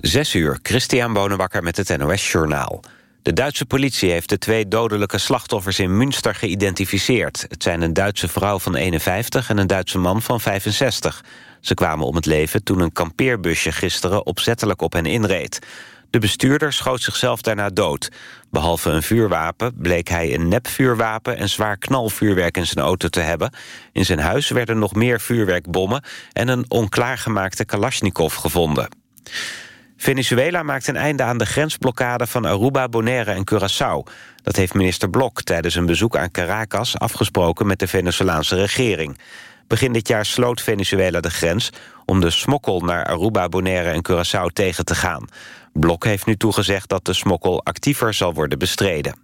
Zes uur, Christian Bonenbakker met het NOS Journaal. De Duitse politie heeft de twee dodelijke slachtoffers in Münster geïdentificeerd. Het zijn een Duitse vrouw van 51 en een Duitse man van 65. Ze kwamen om het leven toen een kampeerbusje gisteren opzettelijk op hen inreed. De bestuurder schoot zichzelf daarna dood. Behalve een vuurwapen bleek hij een nepvuurwapen... en zwaar knalvuurwerk in zijn auto te hebben. In zijn huis werden nog meer vuurwerkbommen... en een onklaargemaakte Kalashnikov gevonden. Venezuela maakt een einde aan de grensblokkade van Aruba, Bonaire en Curaçao. Dat heeft minister Blok tijdens een bezoek aan Caracas afgesproken met de Venezolaanse regering. Begin dit jaar sloot Venezuela de grens om de smokkel naar Aruba, Bonaire en Curaçao tegen te gaan. Blok heeft nu toegezegd dat de smokkel actiever zal worden bestreden.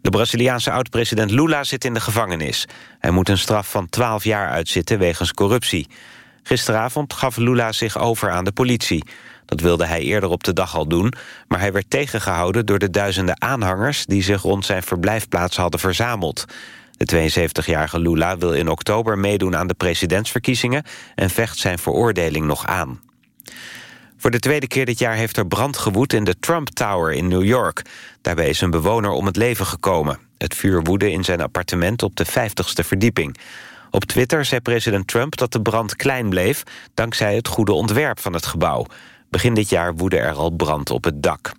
De Braziliaanse oud-president Lula zit in de gevangenis. Hij moet een straf van 12 jaar uitzitten wegens corruptie. Gisteravond gaf Lula zich over aan de politie. Dat wilde hij eerder op de dag al doen, maar hij werd tegengehouden door de duizenden aanhangers die zich rond zijn verblijfplaats hadden verzameld. De 72-jarige Lula wil in oktober meedoen aan de presidentsverkiezingen en vecht zijn veroordeling nog aan. Voor de tweede keer dit jaar heeft er brand gewoed in de Trump Tower in New York. Daarbij is een bewoner om het leven gekomen. Het vuur woedde in zijn appartement op de 50ste verdieping. Op Twitter zei president Trump dat de brand klein bleef... dankzij het goede ontwerp van het gebouw. Begin dit jaar woedde er al brand op het dak.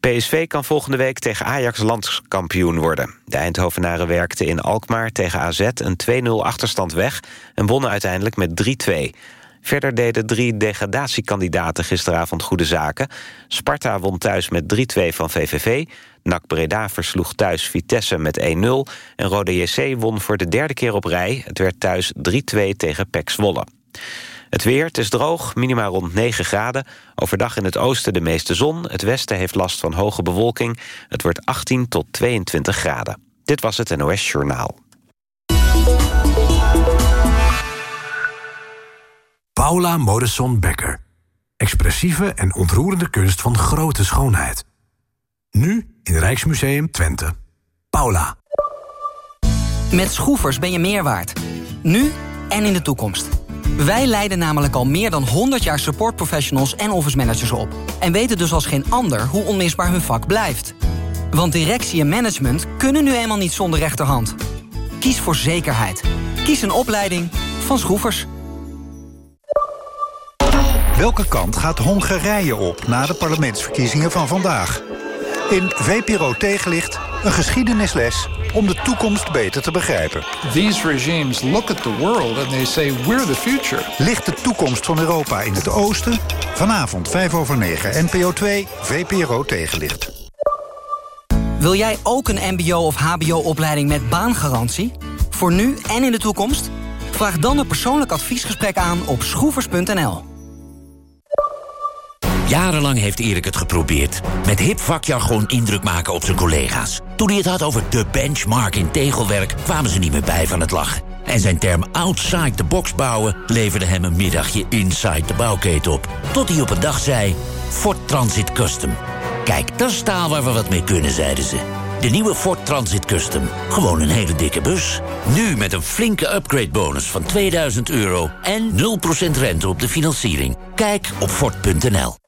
PSV kan volgende week tegen Ajax landskampioen worden. De Eindhovenaren werkten in Alkmaar tegen AZ een 2-0 achterstand weg... en wonnen uiteindelijk met 3-2. Verder deden drie degradatiekandidaten gisteravond goede zaken. Sparta won thuis met 3-2 van VVV. NAC Breda versloeg thuis Vitesse met 1-0. En Rode JC won voor de derde keer op rij. Het werd thuis 3-2 tegen PEC Zwolle. Het weer, het is droog, minima rond 9 graden. Overdag in het oosten de meeste zon. Het westen heeft last van hoge bewolking. Het wordt 18 tot 22 graden. Dit was het NOS Journaal. Paula Modesson Becker. Expressieve en ontroerende kunst van grote schoonheid. Nu in Rijksmuseum Twente. Paula. Met schroefers ben je meer waard. Nu en in de toekomst. Wij leiden namelijk al meer dan 100 jaar supportprofessionals en office managers op. En weten dus als geen ander hoe onmisbaar hun vak blijft. Want directie en management kunnen nu eenmaal niet zonder rechterhand. Kies voor zekerheid. Kies een opleiding van Schroefers. Welke kant gaat Hongarije op na de parlementsverkiezingen van vandaag? In VPRO Tegenlicht een geschiedenisles om de toekomst beter te begrijpen. These regimes look at the world and they say we're the future. Ligt de toekomst van Europa in het oosten? Vanavond 5 over 9, NPO 2, VPRO Tegenlicht. Wil jij ook een mbo- of hbo-opleiding met baangarantie? Voor nu en in de toekomst? Vraag dan een persoonlijk adviesgesprek aan op schroevers.nl. Jarenlang heeft Erik het geprobeerd. Met hip vakjargon indruk maken op zijn collega's. Toen hij het had over de benchmark in tegelwerk... kwamen ze niet meer bij van het lachen. En zijn term outside the box bouwen... leverde hem een middagje inside de bouwketen op. Tot hij op een dag zei... Ford Transit Custom. Kijk, dat is taal waar we wat mee kunnen, zeiden ze. De nieuwe Ford Transit Custom. Gewoon een hele dikke bus. Nu met een flinke upgrade bonus van 2000 euro... en 0% rente op de financiering. Kijk op Ford.nl.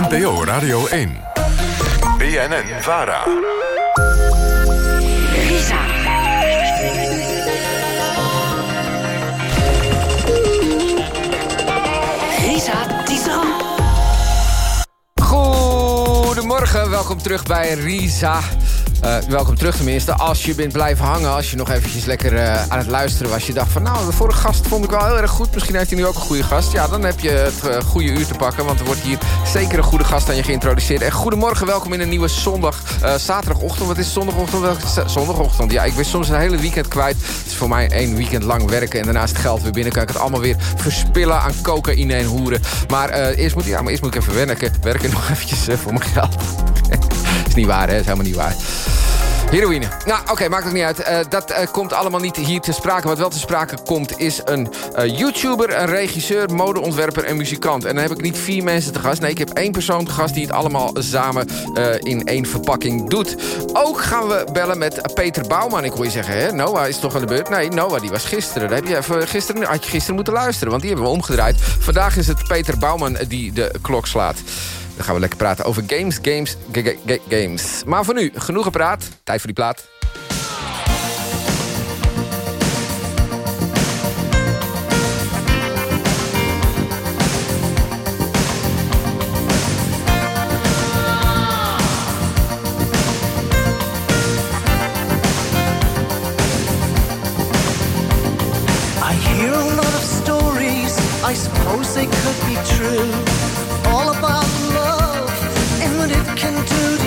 NPO Radio 1. BNN Vara. Risa. Risa Tisserand. Goedemorgen, welkom terug bij Risa. Uh, welkom terug tenminste. Als je bent blijven hangen, als je nog eventjes lekker uh, aan het luisteren was... je dacht van nou, de vorige gast vond ik wel heel erg goed. Misschien heeft hij nu ook een goede gast. Ja, dan heb je het uh, goede uur te pakken. Want er wordt hier zeker een goede gast aan je geïntroduceerd. En goedemorgen, welkom in een nieuwe zondag, zaterdagochtend. Wat is zondagochtend? Zondagochtend, ja, ik ben soms een hele weekend kwijt. Het is voor mij één weekend lang werken en daarnaast geld weer binnen. Kan ik het allemaal weer verspillen aan cocaïne en hoeren. Maar, eerst, moet, ja, maar eerst moet ik even werken. Werken nog eventjes voor mijn geld. Is niet waar, hè? is helemaal niet waar. Heroïne. Nou, oké, maakt het niet uit. Uh, dat uh, komt allemaal niet hier te sprake. Wat wel te sprake komt is een uh, YouTuber, een regisseur, modeontwerper en muzikant. En dan heb ik niet vier mensen te gast. Nee, ik heb één persoon te gast die het allemaal samen in één verpakking doet. Ook gaan we bellen met Peter Bouwman. Ik hoor je zeggen, hè? Noah is toch aan de beurt? Nee, Noah die was gisteren. Daar heb je gisteren, had je gisteren moeten luisteren, want die hebben we omgedraaid. Vandaag is het Peter Bouwman die de klok slaat. Dan gaan we lekker praten over games, games, games. Maar voor nu, genoeg gepraat. Tijd voor die plaat. I suppose they could be true. To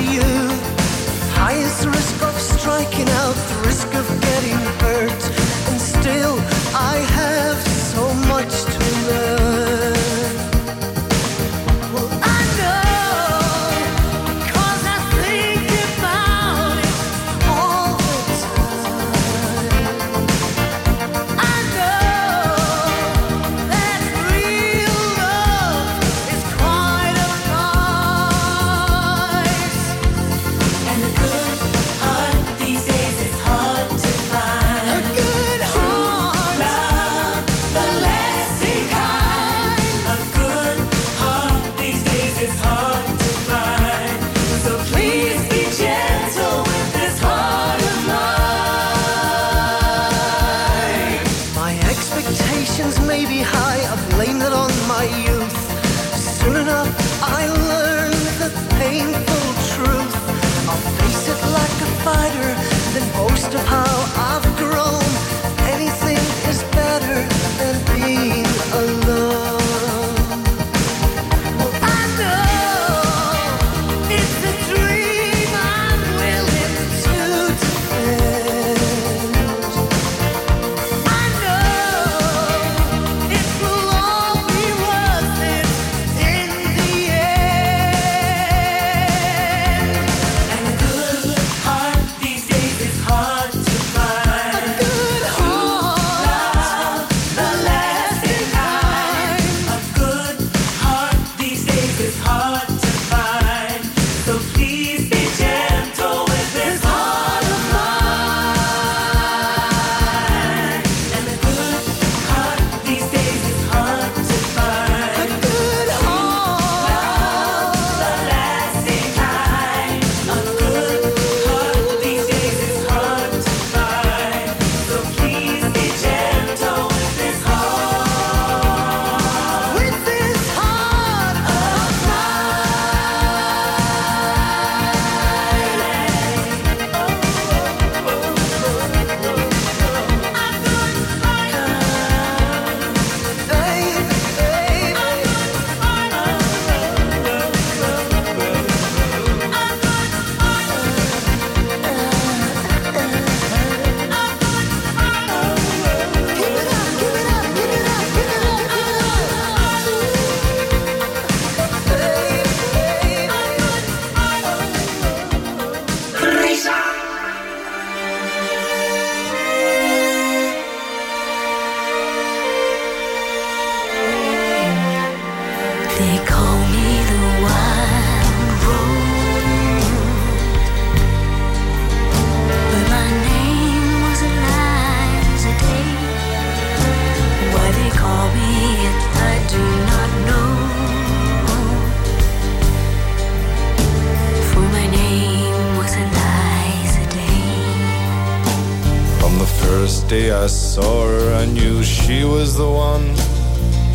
On the first day I saw her, I knew she was the one.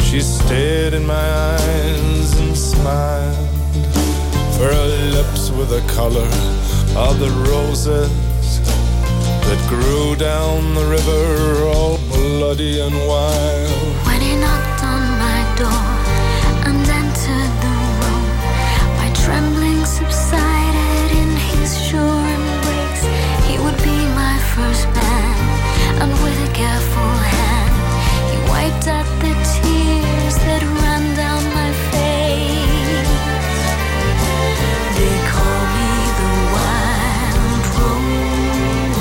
She stared in my eyes and smiled. Her lips were the color of the roses that grew down the river, all bloody and wild. When he knocked on my door. And with a careful hand, he wiped out the tears that ran down my face. They call me the wild rose,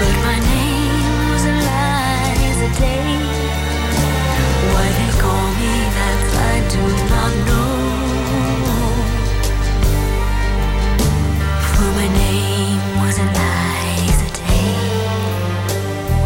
but my name was Eliza Day. Why they call me that, I do not know. For my name was.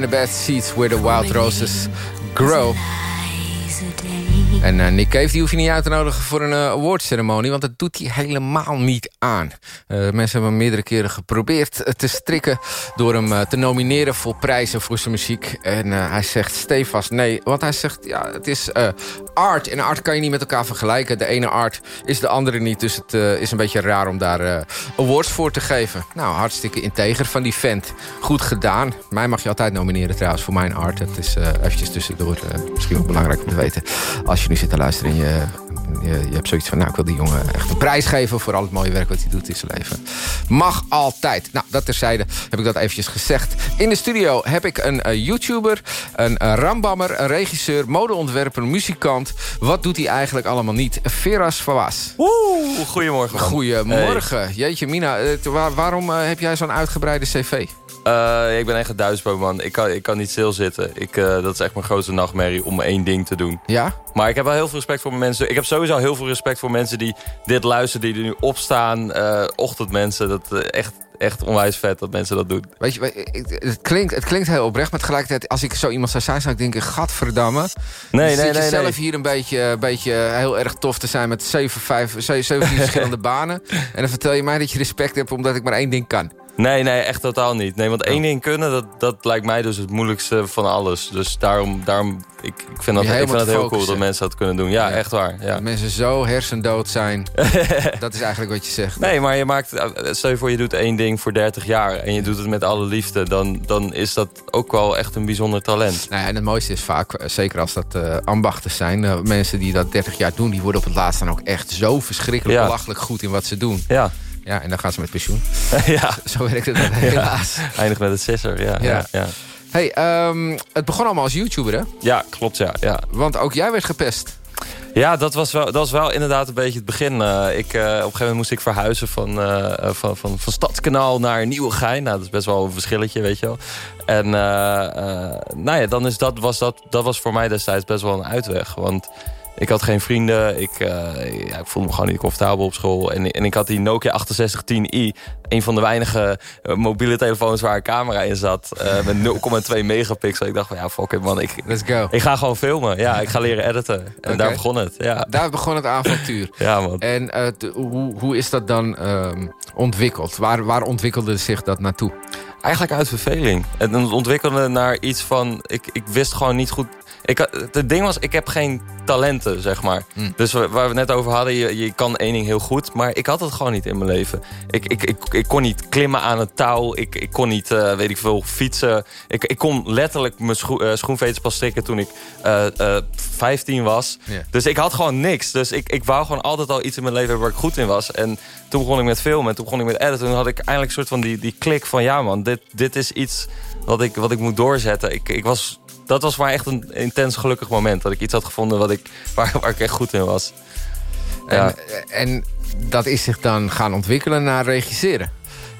En de Bad Seeds Where the Wild Roses Grow. En eh, Nick die hoef je niet uit te nodigen voor een uh, awardceremonie... want dat doet hij helemaal niet aan. Eh, mensen hebben meerdere keren geprobeerd te strikken... door hem te nomineren voor prijzen voor zijn muziek. En hij zegt stevast nee, want hij zegt... ja, het is art en art kan je niet met elkaar vergelijken. De ene art is de andere niet, dus het is een beetje raar... om daar awards voor te geven. Nou, hartstikke integer van die vent. Goed gedaan. Mij mag je altijd nomineren trouwens voor mijn art. Het is eventjes tussendoor misschien ook belangrijk om te weten... als je nu zit te luisteren en je, je, je, hebt zoiets van... nou, ik wil die jongen echt een prijs geven voor al het mooie werk wat hij doet in zijn leven. Mag altijd. Nou, dat terzijde heb ik dat eventjes gezegd. In de studio heb ik een uh, YouTuber, een uh, rambammer, een regisseur... modeontwerper, muzikant. Wat doet hij eigenlijk allemaal niet? Veras Fawaz. Oeh, goedemorgen. Man. Goedemorgen. Hey. Jeetje, Mina, waar, waarom heb jij zo'n uitgebreide cv? Uh, ik ben echt een man. Ik kan, ik kan niet stilzitten. Ik, uh, dat is echt mijn grootste nachtmerrie om één ding te doen. Ja? Maar ik heb wel heel veel respect voor mensen. Ik heb sowieso heel veel respect voor mensen die dit luisteren. Die er nu opstaan. Uh, ochtendmensen. Dat echt, echt onwijs vet dat mensen dat doen. Weet je, het klinkt, het klinkt heel oprecht. Maar tegelijkertijd, als ik zo iemand zou zijn, zou ik denken... Gadverdamme. Nee, nee, je nee, zelf nee. hier een beetje, beetje heel erg tof te zijn... met 7, 5, 7, 17 verschillende banen. En dan vertel je mij dat je respect hebt omdat ik maar één ding kan. Nee, nee, echt totaal niet. Nee, want één ding kunnen, dat, dat lijkt mij dus het moeilijkste van alles. Dus daarom, daarom ik, ik vind dat, ik vind dat heel cool dat mensen dat kunnen doen. Ja, ja. echt waar. Ja. Dat mensen zo hersendood zijn. dat is eigenlijk wat je zegt. Nee, maar je maakt, stel je voor je doet één ding voor 30 jaar... en je doet het met alle liefde, dan, dan is dat ook wel echt een bijzonder talent. Nou ja, en het mooiste is vaak, zeker als dat uh, ambachten zijn... Uh, mensen die dat 30 jaar doen, die worden op het laatst dan ook echt zo verschrikkelijk belachelijk goed in wat ze doen. Ja. Ja, en dan gaan ze met pensioen. ja. Zo werkt het dan helaas. Eindig met het sisser, ja. ja. ja, Hey, um, het begon allemaal als YouTuber, hè? Ja, klopt, ja. ja. Want ook jij werd gepest. Ja, dat was wel, dat was wel inderdaad een beetje het begin. Uh, ik, uh, op een gegeven moment moest ik verhuizen van, uh, van, van, van Stadskanaal naar Nieuwegein. Nou, dat is best wel een verschilletje, weet je wel. En nou ja, dan is dat, was dat, dat was voor mij destijds best wel een uitweg. Want ik had geen vrienden. Ik, uh, ja, ik voelde me gewoon niet comfortabel op school. En, en ik had die Nokia 6810i. Een van de weinige uh, mobiele telefoons waar een camera in zat. Uh, met 0,2 megapixel. Ik dacht van ja, fuck it man. Ik, Let's go. Ik ga gewoon filmen. Ja, ik ga leren editen. En okay. daar begon het. Ja. Daar begon het avontuur. ja man. En hoe, hoe is dat dan um, ontwikkeld? Waar, waar ontwikkelde zich dat naartoe? Eigenlijk uit verveling. Het ontwikkelde naar iets van... Ik, ik wist gewoon niet goed ik, het ding was, ik heb geen talenten, zeg maar. Mm. Dus waar we het net over hadden, je, je kan één ding heel goed. Maar ik had het gewoon niet in mijn leven. Ik, ik, ik, ik kon niet klimmen aan het touw. Ik, ik kon niet, uh, weet ik veel, fietsen. Ik, ik kon letterlijk mijn scho uh, schoenveters pas strikken toen ik uh, 15 was. Yeah. Dus ik had gewoon niks. Dus ik, ik wou gewoon altijd al iets in mijn leven waar ik goed in was. En toen begon ik met filmen en toen begon ik met editen. Toen had ik eindelijk een soort van die, die klik van... ja man, dit, dit is iets wat ik, wat ik moet doorzetten. Ik, ik was dat was maar echt een intens gelukkig moment. Dat ik iets had gevonden wat ik, waar, waar ik echt goed in was. Ja. En, en dat is zich dan gaan ontwikkelen naar regisseren?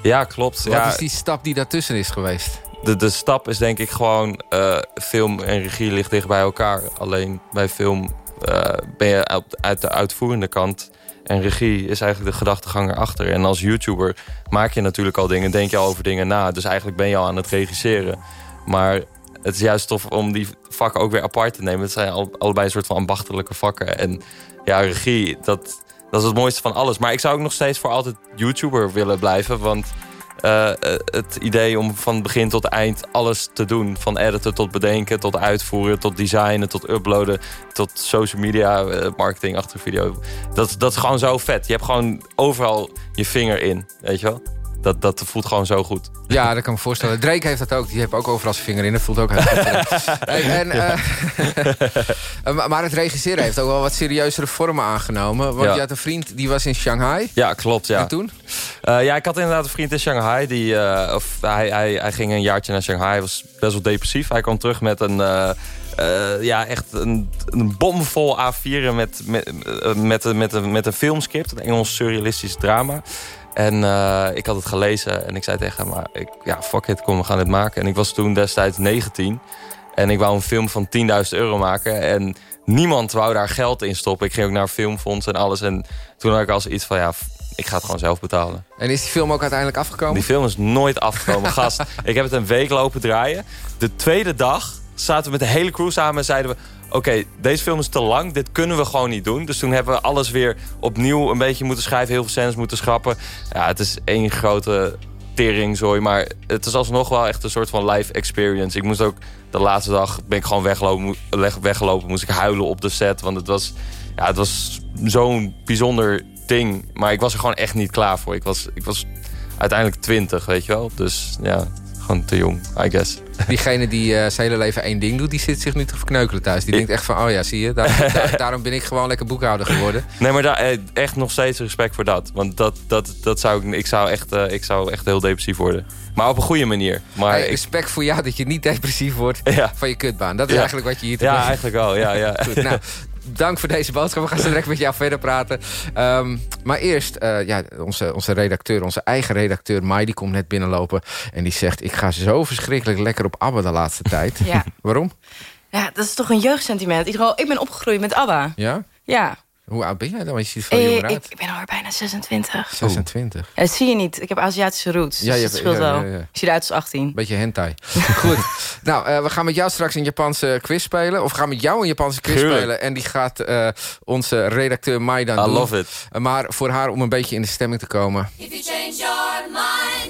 Ja, klopt. Wat ja. is die stap die daartussen is geweest? De, de stap is denk ik gewoon... Uh, film en regie ligt dicht bij elkaar. Alleen bij film uh, ben je uit, uit de uitvoerende kant... En regie is eigenlijk de gedachtegang erachter. En als YouTuber maak je natuurlijk al dingen, denk je al over dingen na. Dus eigenlijk ben je al aan het regisseren. Maar het is juist tof om die vakken ook weer apart te nemen. Het zijn al, allebei een soort van ambachtelijke vakken. En ja, regie, dat, dat is het mooiste van alles. Maar ik zou ook nog steeds voor altijd YouTuber willen blijven. Want uh, het idee om van begin tot eind alles te doen. Van editen tot bedenken, tot uitvoeren, tot designen, tot uploaden. Tot social media, uh, marketing achter video. Dat, dat is gewoon zo vet. Je hebt gewoon overal je vinger in, weet je wel? Dat, dat voelt gewoon zo goed. Ja, dat kan me voorstellen. Drake heeft dat ook. Die heeft ook overal zijn vinger in. Dat voelt ook heel goed. en, uh, maar het regisseren heeft ook wel wat serieuzere vormen aangenomen. Want ja. je had een vriend, die was in Shanghai. Ja, klopt. Ja. En toen? Uh, ja, ik had inderdaad een vriend in Shanghai. Die, uh, of, hij, hij, hij ging een jaartje naar Shanghai. Hij was best wel depressief. Hij kwam terug met een... Uh, ja, echt een, een bomvol A4'en met, met, met, met, met, een filmscript. Een Engels surrealistisch drama. En uh, ik had het gelezen en ik zei tegen hem... Ik, ja, fuck it, kom, we gaan dit maken. En ik was toen destijds 19. En ik wou een film van 10.000 euro maken. En niemand wou daar geld in stoppen. Ik ging ook naar een filmfonds en alles. En toen had ik als iets van... ja, ik ga het gewoon zelf betalen. En is die film ook uiteindelijk afgekomen? Die film is nooit afgekomen, gast. Ik heb het een week lopen draaien. De tweede dag zaten we met de hele crew samen en zeiden we oké, deze film is te lang, dit kunnen we gewoon niet doen. Dus toen hebben we alles weer opnieuw een beetje moeten schrijven, heel veel scènes moeten schrappen. Ja, het is één grote teringzooi, maar het is alsnog wel echt een soort van live experience. Ik moest ook de laatste dag, ben ik gewoon weggelopen, weggelopen moest ik huilen op de set, want het was, ja, het was zo'n bijzonder ding. Maar ik was er gewoon echt niet klaar voor. Ik was, ik was uiteindelijk twintig, weet je wel. Dus ja, gewoon te jong, I guess. Diegene die uh, zijn hele leven één ding doet, die zit zich nu te verkneukelen thuis. Die denkt echt van, oh ja, zie je, daar, daar, daarom ben ik gewoon lekker boekhouder geworden. Nee, maar daar, echt nog steeds respect voor dat. Want dat, dat, dat zou ik, ik, zou echt, uh, ik zou echt heel depressief worden. Maar op een goede manier. Maar hey, respect ik... voor jou dat je niet depressief wordt ja. van je kutbaan. Dat is ja. eigenlijk wat je hier te Ja, eigenlijk wel. Ja, ja. Goed, nou, dank voor deze boodschap. We gaan zo direct met jou verder praten. Um, maar eerst, uh, ja, onze, onze redacteur, onze eigen redacteur... Mai, die komt net binnenlopen en die zegt... ik ga zo verschrikkelijk lekker op ABBA de laatste tijd. Ja. Waarom? Ja, dat is toch een jeugdsentiment. Ik, ik ben opgegroeid met ABBA. Ja? Ja. Hoe oud ben jij dan? Je ziet veel jonger uit. Ik ben al bijna 26. 26? Ja, dat zie je niet. Ik heb Aziatische roots. Ja, je dus dat scheelt ja, wel. Ja, ja. Ik zie eruit als 18. Beetje hentai. Goed. Nou, uh, we gaan met jou straks een Japanse quiz spelen. Of we gaan met jou een Japanse quiz spelen. En die gaat uh, onze redacteur Mai dan I doen. love it. Uh, maar voor haar om een beetje in de stemming te komen. If you change your mind,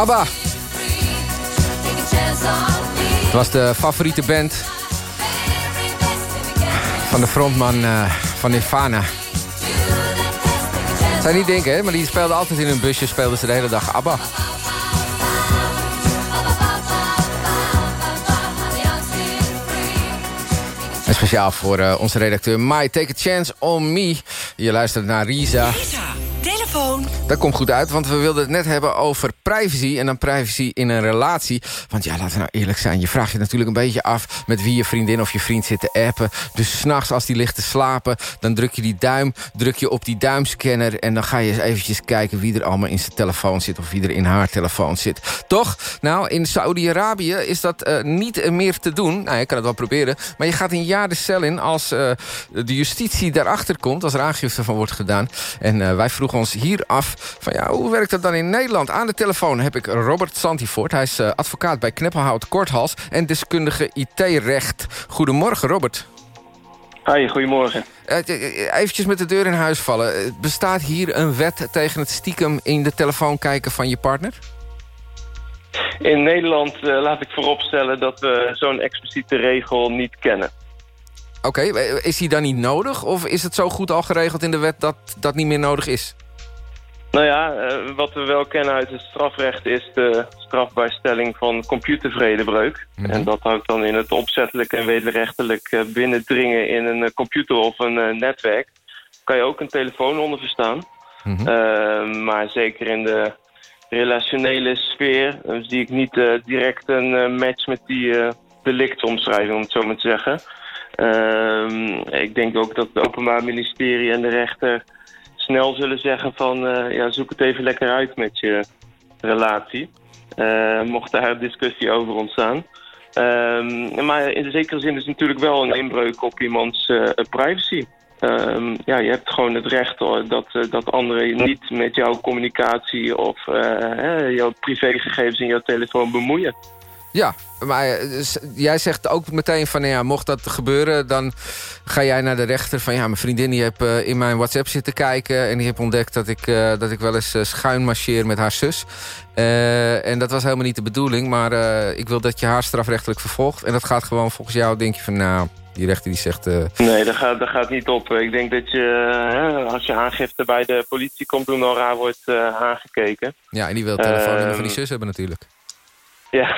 ABBA. Het was de favoriete band van de frontman uh, van Nirvana. Zou je niet denken, hè? Maar die speelde altijd in een busje, speelden ze de hele dag ABBA. En speciaal voor uh, onze redacteur My Take a Chance on Me. Je luistert naar Risa. Dat komt goed uit, want we wilden het net hebben over privacy... en dan privacy in een relatie. Want ja, laten we nou eerlijk zijn. Je vraagt je natuurlijk een beetje af met wie je vriendin of je vriend zit te appen. Dus s'nachts als die ligt te slapen, dan druk je die duim... druk je op die duimscanner en dan ga je eens eventjes kijken... wie er allemaal in zijn telefoon zit of wie er in haar telefoon zit. Toch? Nou, in Saudi-Arabië is dat uh, niet meer te doen. Nou, je kan het wel proberen. Maar je gaat een jaar de cel in als uh, de justitie daarachter komt... als er aangifte van wordt gedaan. En uh, wij vroegen ons hier af van ja, hoe werkt dat dan in Nederland? Aan de telefoon heb ik Robert Santivoort. Hij is uh, advocaat bij Kneppelhout Korthals en deskundige IT-recht. Goedemorgen, Robert. Hoi, goedemorgen. Uh, eventjes met de deur in huis vallen. Bestaat hier een wet tegen het stiekem in de telefoon kijken van je partner? In Nederland uh, laat ik vooropstellen dat we zo'n expliciete regel niet kennen. Oké, okay, is die dan niet nodig? Of is het zo goed al geregeld in de wet dat dat niet meer nodig is? Nou ja, uh, wat we wel kennen uit het strafrecht is de strafbaarstelling van computervredebreuk. Mm -hmm. En dat houdt dan in het opzettelijk en wederrechtelijk uh, binnendringen in een uh, computer of een netwerk. Kan je ook een telefoon onder verstaan. Mm -hmm. maar zeker in de relationele sfeer zie ik niet direct een match met die delictomschrijving, om het zo maar te zeggen. Ehm, ik denk ook dat het Openbaar Ministerie en de rechter snel zullen zeggen van... Uh, ja, zoek het even lekker uit met je relatie. Uh, mocht daar discussie over ontstaan. Um, maar in de zekere zin is het natuurlijk wel een inbreuk op iemands uh, privacy. Um, ja, je hebt gewoon het recht dat, dat anderen niet met jouw communicatie of jouw privégegevens in jouw telefoon bemoeien. Ja, maar jij zegt ook meteen van... ja, mocht dat gebeuren, dan ga jij naar de rechter van... ja, mijn vriendin die heeft uh, in mijn WhatsApp zitten kijken... en die heeft ontdekt dat ik, uh, dat ik wel eens schuin marcheer met haar zus. en dat was helemaal niet de bedoeling... maar ik wil dat je haar strafrechtelijk vervolgt. En dat gaat gewoon volgens jou, denk je van... nou, die rechter die zegt... Nee, dat gaat, dat gaat niet op. Ik denk dat je, als je aangifte bij de politie komt doen... al raar wordt aangekeken. Ja, en die wil het telefoonnummer van die zus hebben natuurlijk. Ja.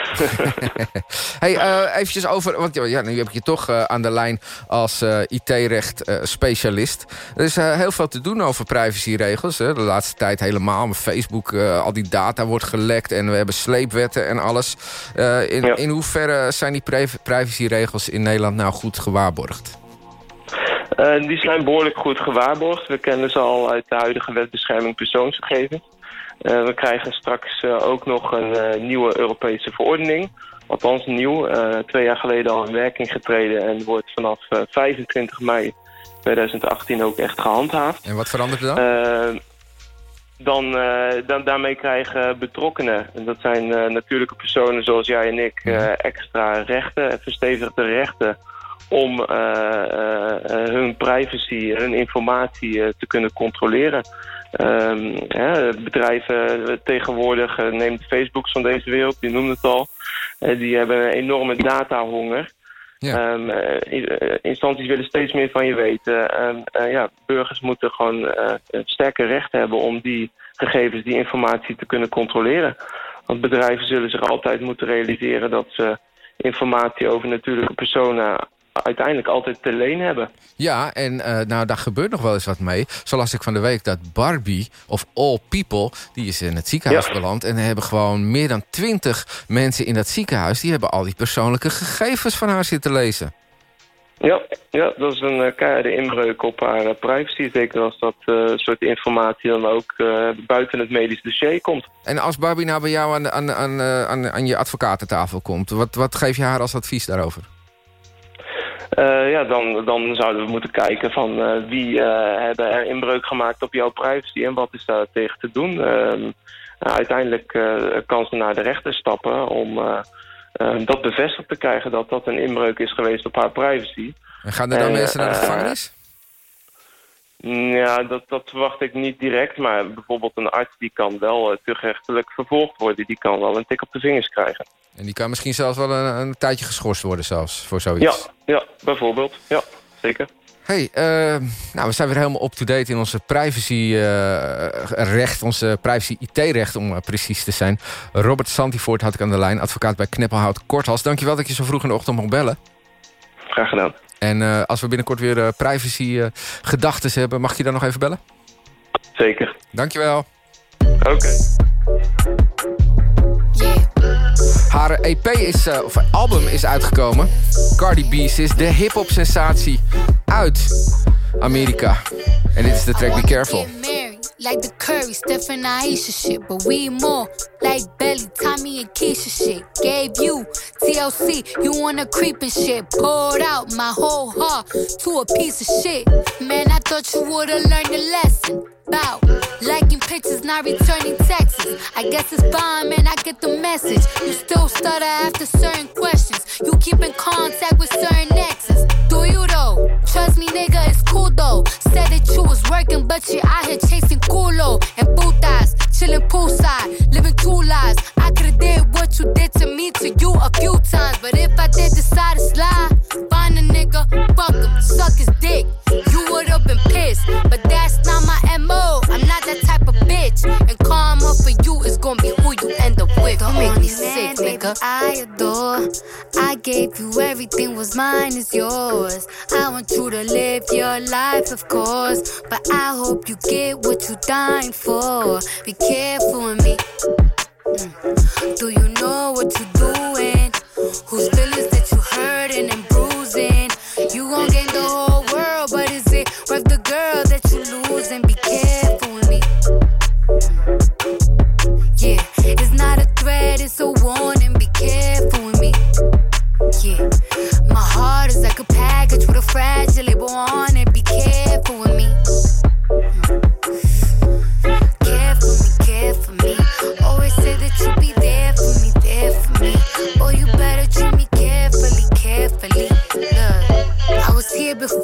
hey, uh, eventjes over, want ja, nu heb ik je toch uh, aan de lijn als uh, IT-recht specialist. Er is heel veel te doen over privacyregels. Hè. De laatste tijd helemaal. Met Facebook, al die data wordt gelekt en we hebben sleepwetten en alles. in, ja. in hoeverre zijn die privacyregels in Nederland nou goed gewaarborgd? die zijn behoorlijk goed gewaarborgd. We kennen ze al uit de huidige wet bescherming persoonsgegevens. Uh, we krijgen straks uh, ook nog een uh, nieuwe Europese verordening. Althans nieuw, twee jaar geleden al in werking getreden... en wordt vanaf 25 mei 2018 ook echt gehandhaafd. En wat verandert er dan? dan, dan daarmee krijgen betrokkenen, en dat zijn natuurlijke personen zoals jij en ik... extra rechten, verstevigde rechten om hun privacy, hun informatie te kunnen controleren... Um, ja, bedrijven tegenwoordig, uh, neem Facebook van deze wereld, die noemde het al. Uh, die hebben een enorme datahonger. Ja. Um, uh, instanties willen steeds meer van je weten. Um, ja, burgers moeten gewoon sterke recht hebben om die gegevens, die informatie te kunnen controleren. Want bedrijven zullen zich altijd moeten realiseren dat ze informatie over natuurlijke personen uiteindelijk altijd te leen hebben. Ja, en uh, nou, daar gebeurt nog wel eens wat mee. Zo las ik van de week dat Barbie, of All People... die is in het ziekenhuis ja. beland... en er hebben gewoon meer dan twintig mensen in dat ziekenhuis... die hebben al die persoonlijke gegevens van haar zitten lezen. Ja, ja dat is een uh, keiharde inbreuk op haar uh, privacy. Zeker als dat uh, soort informatie dan ook buiten het medisch dossier komt. En als Barbie nou bij jou aan, aan, aan, aan, aan je advocatentafel komt... Wat, wat geef je haar als advies daarover? Uh, ja, dan, dan zouden we moeten kijken van uh, wie uh, hebben er inbreuk gemaakt op jouw privacy en wat is daar tegen te doen. uiteindelijk kan ze naar de rechter stappen om dat bevestigd te krijgen dat dat een inbreuk is geweest op haar privacy. En gaan er dan mensen naar de gevangenis? Ja, dat, dat verwacht ik niet direct. Maar bijvoorbeeld een arts die kan wel uh, terugrechtelijk vervolgd worden. Die kan wel een tik op de vingers krijgen. En die kan misschien zelfs wel een, een tijdje geschorst worden zelfs voor zoiets. Ja, ja bijvoorbeeld. Ja, zeker. Hey, uh, nou, we zijn weer helemaal up-to-date in onze privacyrecht, uh, onze privacy-IT-recht om uh, precies te zijn. Robert Santivoort had ik aan de lijn, advocaat bij Kneppelhout Korthals. Dankjewel dat je zo vroeg in de ochtend mocht bellen. Graag gedaan. En als we binnenkort weer privacy-gedachten hebben, mag je dan nog even bellen? Zeker. Dankjewel. Oké. Okay. Haar EP is, uh, of album is uitgekomen. Cardi B is de hip-hop sensatie uit Amerika. En dit is de track Be Careful. Like the Curry, Steph and Aisha shit. But we more like Belly, Tommy and Keisha shit. Gave you TLC, you wanna creep and shit. Poured out my whole heart to a piece of shit. Man, I thought you would've learned a lesson. About liking pictures, not returning texts. I guess it's fine, man, I get the message. You still stutter after certain questions. You keep in contact with certain exes. Do you though? Trust me, nigga, it's cool though. Said that you was working, but you out here chasing culo and putas. Chilling poolside, living two lives. I could've did what you did to me to you a few times. But if I did decide to slide, find a nigga, fuck him, suck his dick. You would've been pissed, but that's not my MO. I'm not that type of bitch. And karma for you is gonna be with. Don't make me sick, nigga. I adore. I gave you everything was mine is yours. I want you to live your life, of course. But I hope you get what you're dying for. Be careful with me. Mm. Do you know what you're doing? Whose feelings that you're hurting and bruising? You gon' gain the whole world, but is it worth the girl that you losing? Be careful with me. Mm. Threat, it's a warning. Be careful with me. Yeah, my heart is like a package with a fragile label on it. Be careful with me.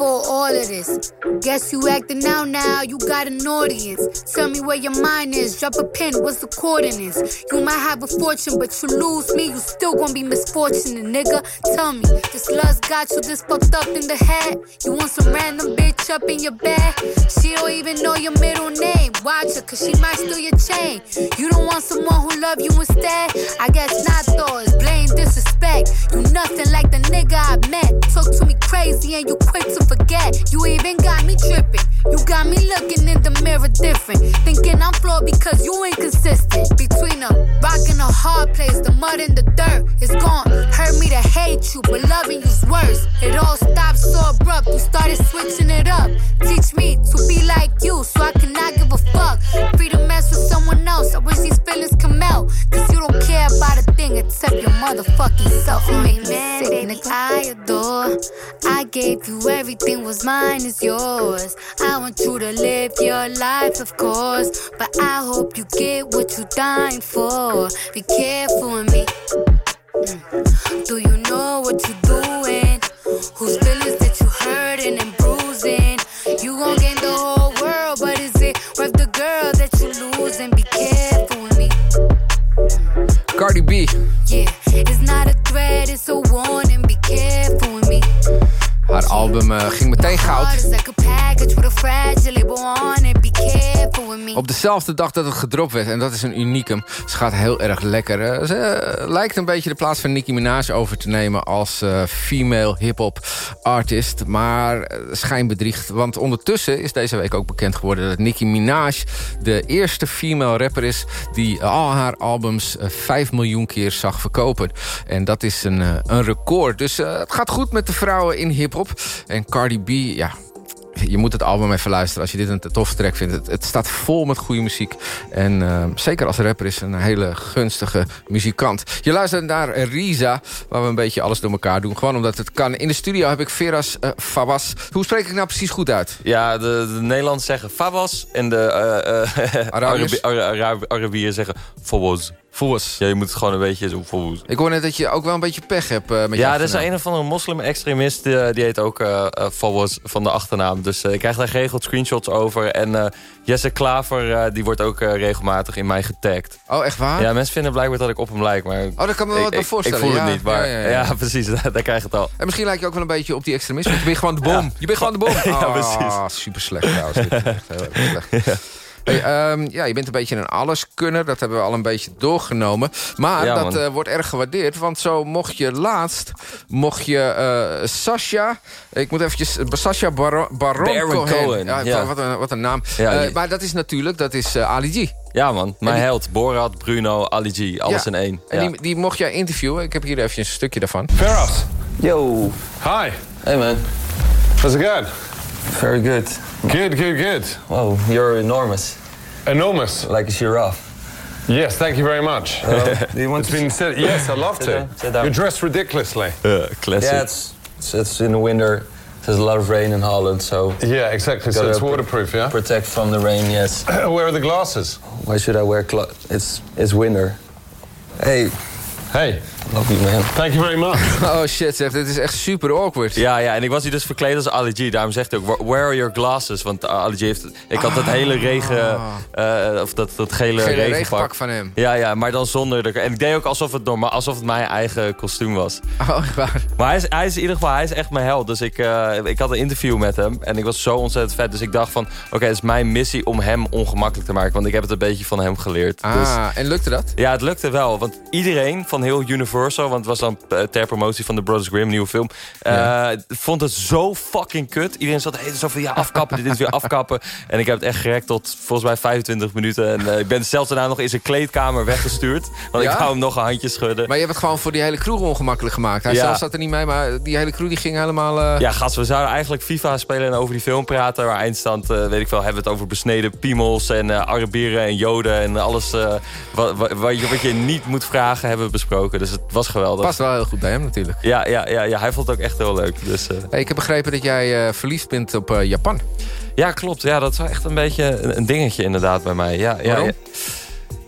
All of this. Guess you acting out now, you got an audience. Tell me where your mind is, drop a pin, what's the coordinates? You might have a fortune, but you lose me, you still gonna be misfortunate, nigga. Tell me, this lust got you this fucked up in the head? You want some random bitch up in your bed? She don't even know your middle name. Watch her, cause she might steal your chain. You don't want someone who love you instead? I guess not though, it's blame disrespect. You nothing like the nigga I met. Talk to me crazy and you quick to forget. You even got me tripping. You got me looking in the mirror different. Thinking I'm flawed because you inconsistent. Between a rock and a hard place, the mud and the dirt is gone. Hurt me to hate you, but loving you's worse. It all stopped so abrupt. You started switching it up. Teach me to be like you so I cannot give a fuck. Free to mess with someone else. I wish these feelings come out. Cause you don't care about a thing except your motherfucking self. You make me sick, nigga. I adore. I gave you everything was mine is yours. I want you to live your life, of course. But I hope you get what you're dying for. Be careful with me. Mm. Do you know what you're doing? Whose feelings that you're hurting and bruising? You gon' gain the whole world, but is it worth the girl that you losing? Be careful with me. Cardi B. Yeah, it's not a threat, it's a warning. Be careful with me. Haar album uh, ging meteen goud. Op dezelfde dag dat het gedropt werd. En dat is een unicum. Ze gaat heel erg lekker. Ze uh, lijkt een beetje de plaats van Nicki Minaj over te nemen... als uh, female hip-hop artist. Maar schijnbedriegt. Want ondertussen is deze week ook bekend geworden... dat Nicki Minaj de eerste female rapper is... die al haar albums 5 miljoen keer zag verkopen. En dat is een, een record. Dus het gaat goed met de vrouwen in hip-hop. En Cardi B, ja, je moet het album even luisteren als je dit een toffe track vindt. Het, het staat vol met goede muziek. En uh, zeker als rapper is een hele gunstige muzikant. Je luistert naar Risa, waar we een beetje alles door elkaar doen. Gewoon omdat het kan. In de studio heb ik Veras uh, Fawaz. Hoe spreek ik nou precies goed uit? Ja, de, de Nederlanders zeggen Fawaz. En de uh, Arabiërs Arabi Arabi zeggen Fawaz. Fawaz. Ja, je moet het gewoon een beetje zo Fawaz. Ik hoor net dat je ook wel een beetje pech hebt uh, met Ja, er is een of andere moslim-extremist... Uh, die heet ook uh, Fawaz van de achternaam. Dus ik krijg daar geregeld screenshots over. En Jesse Klaver die wordt ook regelmatig in mij getagd. Oh, echt waar? Ja, mensen vinden blijkbaar dat ik op hem lijk. Maar oh, dat kan me wel wat voorstellen. Ik voel ja. het niet, maar ja, ja, ja. precies, daar krijg je het al. En misschien lijk je ook wel een beetje op die extremist. Want je bent gewoon de bom. Je bent gewoon de bom. ja, precies. Super slecht trouwens. Dit is echt heel erg slecht. Hey, um, ja, je bent een beetje een alleskunner. Dat hebben we al een beetje doorgenomen. Maar ja, dat uh, wordt erg gewaardeerd. Want zo mocht je laatst... mocht je uh, Sasha... Ik moet eventjes... Sasha Bar Baron, Baron Cohen. Cohen. Ja, ja. Wat, een, wat een naam. Ja, uh, maar dat is natuurlijk... Dat is Ali G. Ja man, mijn die... held. Borat, Bruno, Ali G. Alles in één. En die, die mocht jij interviewen. Ik heb hier even een stukje daarvan. Ferras. Yo. Hi. Hey man. How's it going? Very good. Good, good, good. Wow, you're enormous. Enormous? Like a giraffe. Yes, thank you very much. Uh, do you want it's to been said, yes, I'd love to. Down, sit down. You're dressed ridiculously. Uh, classic. Yeah, it's, it's, it's in the winter. There's a lot of rain in Holland, so... Yeah, exactly. So it's waterproof, yeah? Protect from the rain, yes. Where are the glasses? Why should I wear glasses? It's, it's winter. Hey. Hey. Love you, man. Thank you very much. Oh shit, zeg, dit is echt super awkward. Ja, ja, en ik was hier dus verkleed als Ali G. Daarom zegt hij ook, where are your glasses? Want Ali G heeft... Ik had dat hele regen... Uh, of dat, dat gele, gele regenpak. regenpak van hem. Ja, ja, maar dan zonder... De, en ik deed ook alsof het, normaal, alsof het mijn eigen kostuum was. Oh, waar? Maar hij is, hij is in ieder geval hij is echt mijn held. Dus ik, uh, ik had een interview met hem. En ik was zo ontzettend vet. Dus ik dacht van... Oké, okay, het is mijn missie om hem ongemakkelijk te maken. Want ik heb het een beetje van hem geleerd. Ah, dus, en lukte dat? Ja, het lukte wel. Want iedereen van heel Universal... Want het was dan ter promotie van de Brothers Grimm, nieuwe film. Uh, ja. Vond het zo fucking kut. Iedereen zat hey, zo van, ja, afkappen, dit is weer afkappen. En ik heb het echt gerekt tot volgens mij 25 minuten. En uh, ik ben zelfs daarna nog in zijn kleedkamer weggestuurd. Want ja? ik wou hem nog een handje schudden. Maar je hebt het gewoon voor die hele crew ongemakkelijk gemaakt. Hij ja. zelf zat er niet mee, maar die hele crew die ging helemaal... Uh... Ja, gast, we zouden eigenlijk FIFA spelen en over die film praten. Waar eindstand, weet ik veel, hebben we het over besneden piemels en Arabieren en Joden. En alles wat, wat, wat, je, wat je niet moet vragen hebben we besproken. Dus het was geweldig. Past wel heel goed bij hem natuurlijk. Ja, ja, ja, ja hij vond het ook echt heel leuk. Dus, uh... hey, ik heb begrepen dat jij uh, verliefd bent op uh, Japan. Ja, klopt. Ja, dat is echt een beetje een, een dingetje inderdaad bij mij. Ja, waarom? Ja,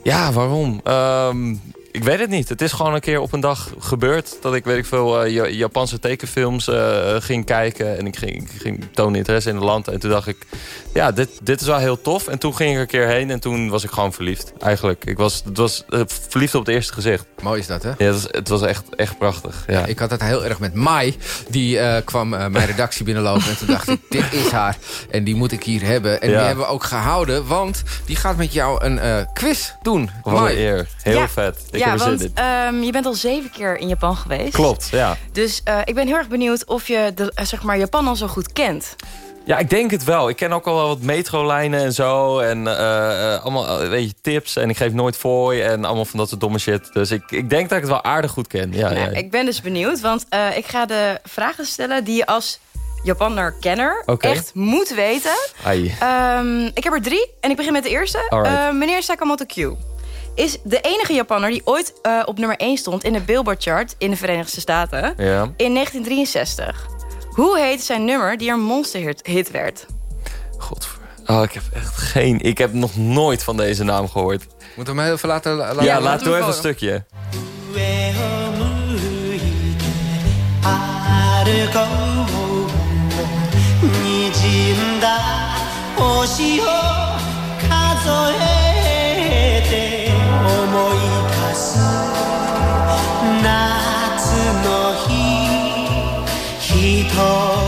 ja waarom? Um, ik weet het niet. Het is gewoon een keer op een dag gebeurd... dat ik, weet ik veel, uh, Japanse tekenfilms uh, ging kijken... en ik ging, ik ging tonen interesse in het land. En toen dacht ik, ja, dit, dit is wel heel tof. En toen ging ik een keer heen en toen was ik gewoon verliefd. Eigenlijk. Ik was, het was uh, verliefd op het eerste gezicht. Mooi is dat, hè? Ja, het was, het was echt, echt prachtig. Ja. Ja, ik had het heel erg met Mai. Die kwam mijn redactie binnenlopen en toen dacht ik, dit is haar. En die moet ik hier hebben. En die hebben we ook gehouden, want die gaat met jou een quiz doen. Wat een eer. Heel vet. Ik ja, want um, je bent al zeven keer in Japan geweest. Klopt, ja. Dus uh, ik ben heel erg benieuwd of je de, uh, zeg maar Japan al zo goed kent. Ja, ik denk het wel. Ik ken ook al wel wat metrolijnen en zo. En uh, allemaal weet je, tips. En ik geef nooit fooi. En allemaal van dat soort domme shit. Dus ik, ik denk dat ik het wel aardig goed ken. Ja, ja, ja. Ik ben dus benieuwd. Want ik ga de vragen stellen die je als Japanner-kenner okay. echt moet weten. Um, ik heb er drie. En ik begin met de eerste. meneer Sakamoto Q is de enige Japanner die ooit uh, op nummer 1 stond... in de Billboard-chart in de Verenigde Staten ja. in 1963. Hoe heet zijn nummer die een monsterhit werd? God, oh, ik heb echt geen... Ik heb nog nooit van deze naam gehoord. Moeten we hem even laten... laten ja, laat door even een stukje. 夏の日人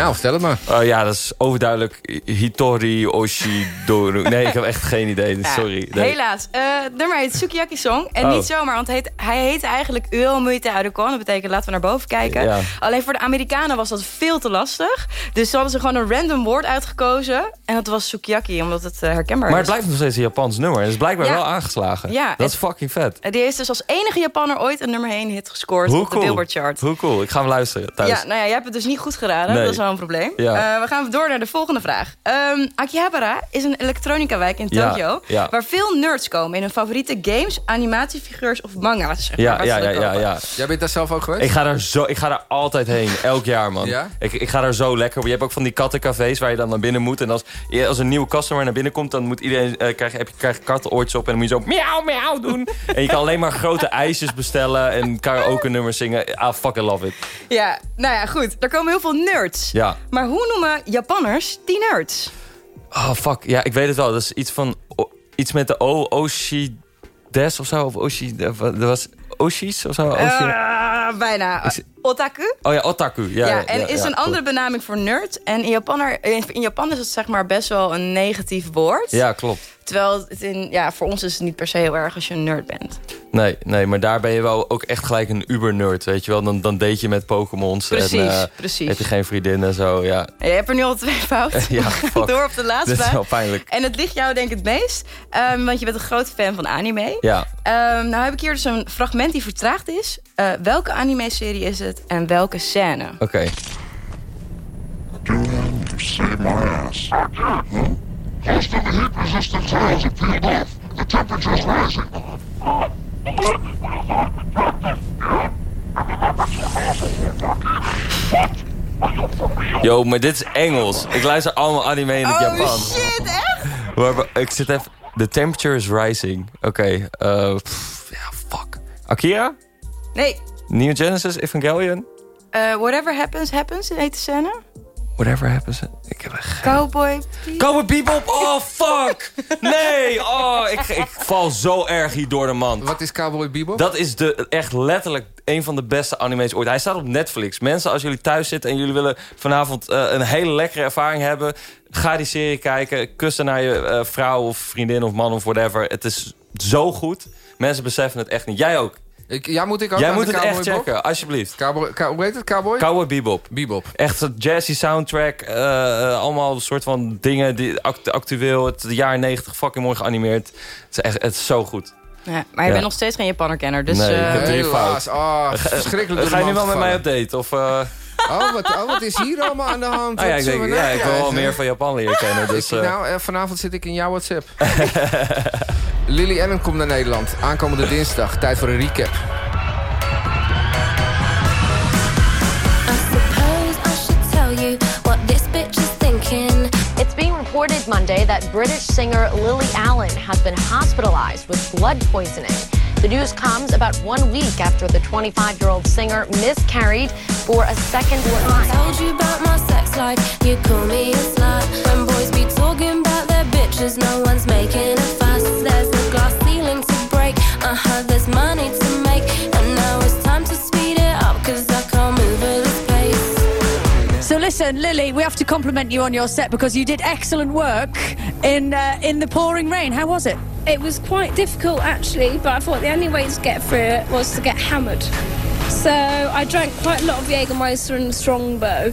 Nou, vertel het maar. Uh, ja, dat is overduidelijk Hitori Oshidoru. Nee, ik heb echt geen idee. Sorry. Ja. Helaas. Uh, nummer heet Sukiyaki Song. En oh. niet zomaar, want heet, hij heet eigenlijk Uo Muite Arukon. Dat betekent laten we naar boven kijken. Ja. Alleen voor de Amerikanen was dat veel te lastig. Dus ze hadden ze gewoon een random woord uitgekozen. En dat was Sukiyaki, omdat het uh, herkenbaar is. Maar het blijft nog steeds een Japans nummer. Het is blijkbaar ja. wel aangeslagen. Ja, dat is fucking vet. Die heeft dus als enige Japanner ooit een nummer 1 hit gescoord Hoe op cool. de Billboard chart. Hoe cool. Ik ga hem luisteren thuis. Ja, nou ja, jij hebt het dus niet goed geraden. Nee. Dat is wel een probleem. Ja. Eh, we gaan door naar de volgende vraag. Ehm, Akihabara is een elektronica-wijk in ja. waar veel nerds komen in hun favoriete games, animatiefiguurs of manga's. Zeg maar, Ja, ja, ja, ja. Jij bent daar zelf ook geweest? Ik ga, daar zo, ik ga daar altijd heen, elk jaar, man. Ja? Ik, ik ga daar zo lekker. Je hebt ook van die kattencafés waar je dan naar binnen moet. En als, als een nieuwe customer naar binnen komt... dan moet iedereen, eh, krijg, heb je, krijg je kattenoortjes op... en dan moet je zo miauw, miauw doen. en je kan alleen maar grote ijsjes bestellen... en karaoke nummers zingen. I fucking love it. Ja, nou ja, goed. Er komen heel veel nerds. Ja. Maar hoe noemen Japanners die nerds? Oh, fuck. Ja, ik weet het wel. Dat is iets van... o- iets met de O... Oshides of zo? Of Oshi... Dat was... Oshis of zo? Oshi- Eh, bijna. Is- Otaku? oh ja, otaku. Ja, Ja, en is een andere benaming voor nerd. En in Japan, in Japan is het zeg maar best wel een negatief woord. Ja, klopt. Terwijl het in, ja, voor ons is het niet per se heel erg als je een nerd bent. Nee, nee, maar daar ben je wel ook echt gelijk een uber-nerd, weet je wel. Dan, dan date je met Pokémons. Precies, en, eh, precies. Heb je geen vriendin en zo, ja. Je hebt er nu al twee fout. Ja, fuck. door op de laatste Dit is wel pijnlijk. En het ligt jou denk ik het meest. ehm, want je bent een grote fan van anime. Ja. Ehm, nou heb ik hier dus een fragment die vertraagd is. Eh, welke anime-serie is het en welke scène? Oké. Save my ass. Most of the heat resistant tiles have peeled off. The temperature's rising. Yo, maar dit is Engels. Ik luister allemaal anime in het oh Japan. shit, echt? Maar, ik zit even... The temperature is rising. Oké, eh, pff, ja, fuck. Akira? Nee, Neon Genesis? Evangelion? eh, Whatever Happens, Happens heet de scène. Whatever happens. Ik heb echt... Cowboy. Cowboy Bebop! Oh, fuck! Nee! Oh, ik, ik val zo erg hier door de man. Wat is Cowboy Bebop? Dat is de, echt letterlijk een van de beste anime's ooit. Hij staat op Netflix. Mensen, als jullie thuis zitten en jullie willen vanavond eh, een hele lekkere ervaring hebben... ga die serie kijken. Kussen naar je eh, vrouw of vriendin of man of whatever. Het is zo goed. Mensen beseffen het echt niet. Jij ook. Ik, ja, moet ik ook Jij moet het Cowboy echt Bebop? checken, alsjeblieft. Cowboy, cow- hoe heet het? Cowboy? Cowboy Bebop. Bebop. Echt een jazzy soundtrack. eh, eh, allemaal een soort van dingen die act- actueel. Het de jaren 90 fucking mooi geanimeerd. Het is, echt, het is zo goed. Ja, maar je Ja. bent nog steeds geen Japanner-kenner. Dus, nee, ik eh, heb drie fout. Oh, Ga- verschrikkelijk Ga je nu wel met mij op date? Of, eh, Oh wat, oh, wat is hier allemaal aan de hand? Ah, ja, ik, denk, nou ik wil wel meer van Japan leren kennen. Dus, Ik- nou, vanavond zit ik in jouw WhatsApp. Lily Allen komt naar Nederland. Aankomende dinsdag. Tijd voor een recap. Suppose I should tell you what this bitch is thinking. It's being reported Monday that British singer Lily Allen has been hospitalized with blood poisoning. The news comes about one week after the 25 year old singer miscarried for a second I time. Told you about my sex life, you call me a slut. When boys be talking about their bitches, no one's making a fuss. There's a glass ceiling to break, uh huh, there's money to make. And now it's time to speed it up, cause I can't move at this pace. So listen, Lily, we have to compliment you on your set because you did excellent work in uh, in the pouring rain. How was it? It was quite difficult actually, but I thought the only way to get through it was to get hammered. So I drank quite a lot of Jägermeister and Strongbow.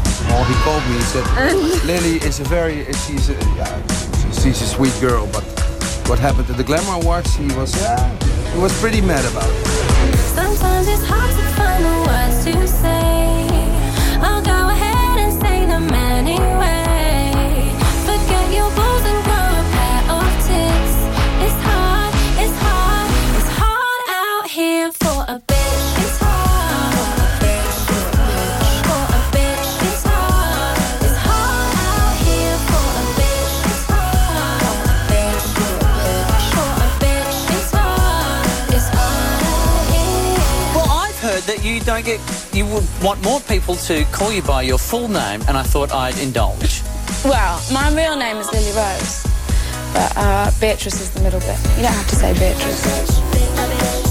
Well, he called me. He said, Lily is a very, she's a, yeah, she's a sweet girl, but what happened at the Glamour Awards, he was, yeah, he was pretty mad about it. Sometimes it's hard to find the words to say. You get, you would want more people to call you by your full name, and I thought I'd indulge. Well, my real name is Lily Rose, but uh, Beatrice is the middle bit. You don't have to say Beatrice.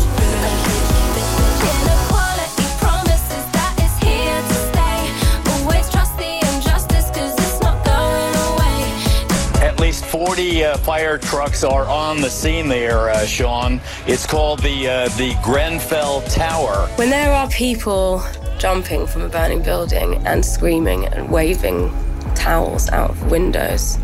40 uh, fire trucks are on the scene there, uh, Sean. It's called the uh, the Grenfell Tower. When there are people jumping from a burning building and screaming and waving towels out of windows,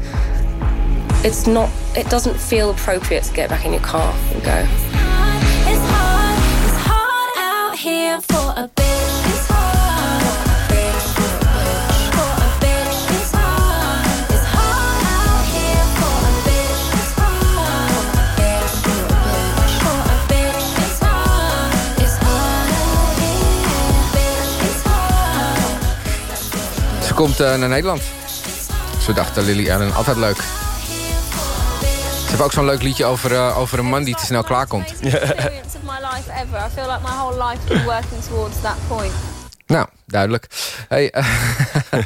it's not. It doesn't feel appropriate to get back in your car and go. It's hard, it's hard out here for a bitch. It's hard komt eh, naar Nederland. Ze dachten Lily Allen altijd leuk. Ze hebben ook zo'n leuk liedje over, eh, over een man die te snel klaarkomt. Nou, duidelijk. Hey, eh,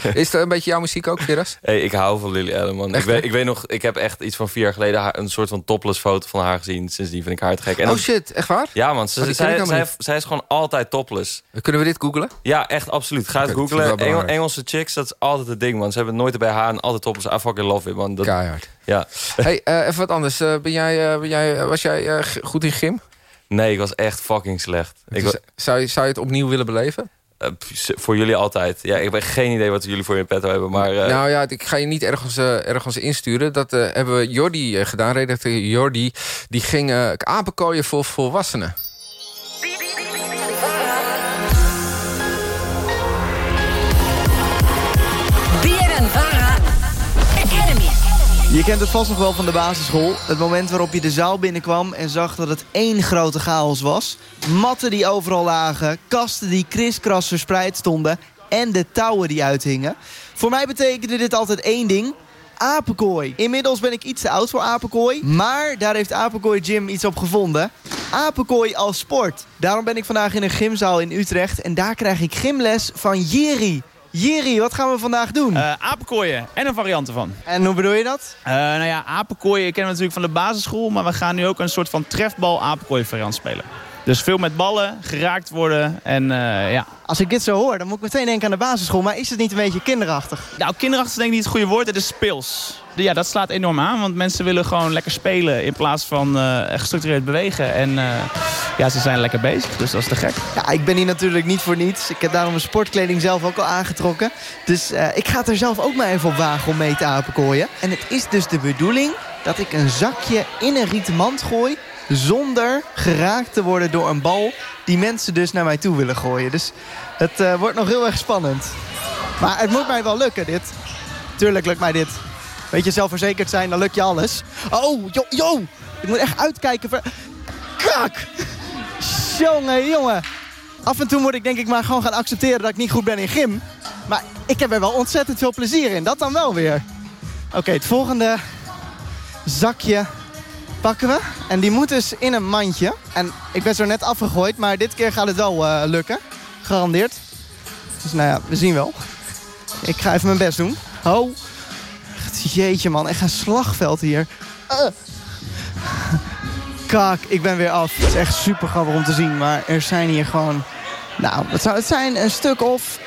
is het een beetje jouw muziek ook, Veras? Hey, ik hou van Lily Allen, man. Ik weet, ik weet nog, ik heb echt iets van vier jaar geleden... haar- een soort van topless foto van haar gezien. Sindsdien vind ik haar te gek. En oh dan- shit, echt waar? Ja, man. Oh, Ze, zij, zij, is gewoon altijd topless. Kunnen we dit googlen? Ja, echt absoluut. Ga het dat ik googlen. Engel-. Engelse chicks, dat is altijd het ding, man. Ze hebben nooit bij haar en altijd topless. I fucking love it, man. Dat, Keihard. Ja. Hey, eh, even wat anders. Eh, ben jij, ben jij, was jij goed in gym? Nee, ik was echt fucking slecht. Ik zou, je, zou je het opnieuw willen beleven? Eh, voor jullie altijd. Ja, ik heb geen idee wat jullie voor je petto hebben, maar... eh, Nou ja, ik ga je niet ergens, eh, ergens insturen. Dat hebben we Jordi gedaan. Redacteur Jordi. Die ging apenkooien voor volwassenen. Je kent het vast nog wel van de basisschool. Het moment waarop je de zaal binnenkwam en zag dat het één grote chaos was. Matten die overal lagen, kasten die kriskras verspreid stonden... en de touwen die uithingen. Voor mij betekende dit altijd één ding... Apenkooi. Inmiddels ben ik iets te oud voor apenkooi. Maar daar heeft Apenkooi Jim iets op gevonden. Apenkooi als sport. Daarom ben ik vandaag in een gymzaal in Utrecht. En daar krijg ik gymles van Jiri. Jiri, wat gaan we vandaag doen? Eh, apenkooien en een variant ervan. En hoe bedoel je dat? Eh, nou ja, apenkooien kennen we natuurlijk van de basisschool... maar we gaan nu ook een soort van trefbal apenkooien variant spelen. Dus veel met ballen, geraakt worden en eh, ja. Als ik dit zo hoor, dan moet ik meteen denken aan de basisschool. Maar is het niet een beetje kinderachtig? Nou, kinderachtig is denk ik niet het goede woord. Het is speels. Ja, dat slaat enorm aan, want mensen willen gewoon lekker spelen... in plaats van eh, gestructureerd bewegen. En eh, ja, ze zijn lekker bezig, dus dat is te gek. Ja, ik ben hier natuurlijk niet voor niets. Ik heb daarom mijn sportkleding zelf ook al aangetrokken. Dus eh, ik ga het er zelf ook maar even op wagen om mee te apenkooien. En het is dus de bedoeling dat ik een zakje in een rieten mand gooi... zonder geraakt te worden door een bal die mensen dus naar mij toe willen gooien. Dus het wordt nog heel erg spannend. Maar het moet mij wel lukken, dit. Tuurlijk lukt mij dit. Weet je, zelfverzekerd zijn, dan lukt je alles. Oh, yo, yo! Ik moet echt uitkijken voor... Kak! Jongen, jongen. Af en toe moet ik denk ik maar gewoon gaan accepteren dat ik niet goed ben in gym. Maar ik heb er wel ontzettend veel plezier in. Dat dan wel weer. Oké, het volgende zakje pakken we. En die moet dus in een mandje. En ik ben zo net afgegooid, maar dit keer gaat het wel eh, lukken. Garandeerd. Dus nou ja, we zien wel. Ik ga even mijn best doen. Jeetje man, echt een slagveld hier. Uh. Kak, ik ben weer af. Het is echt super grappig om te zien. Maar er zijn hier gewoon... Nou, wat zou het zijn? Een stuk of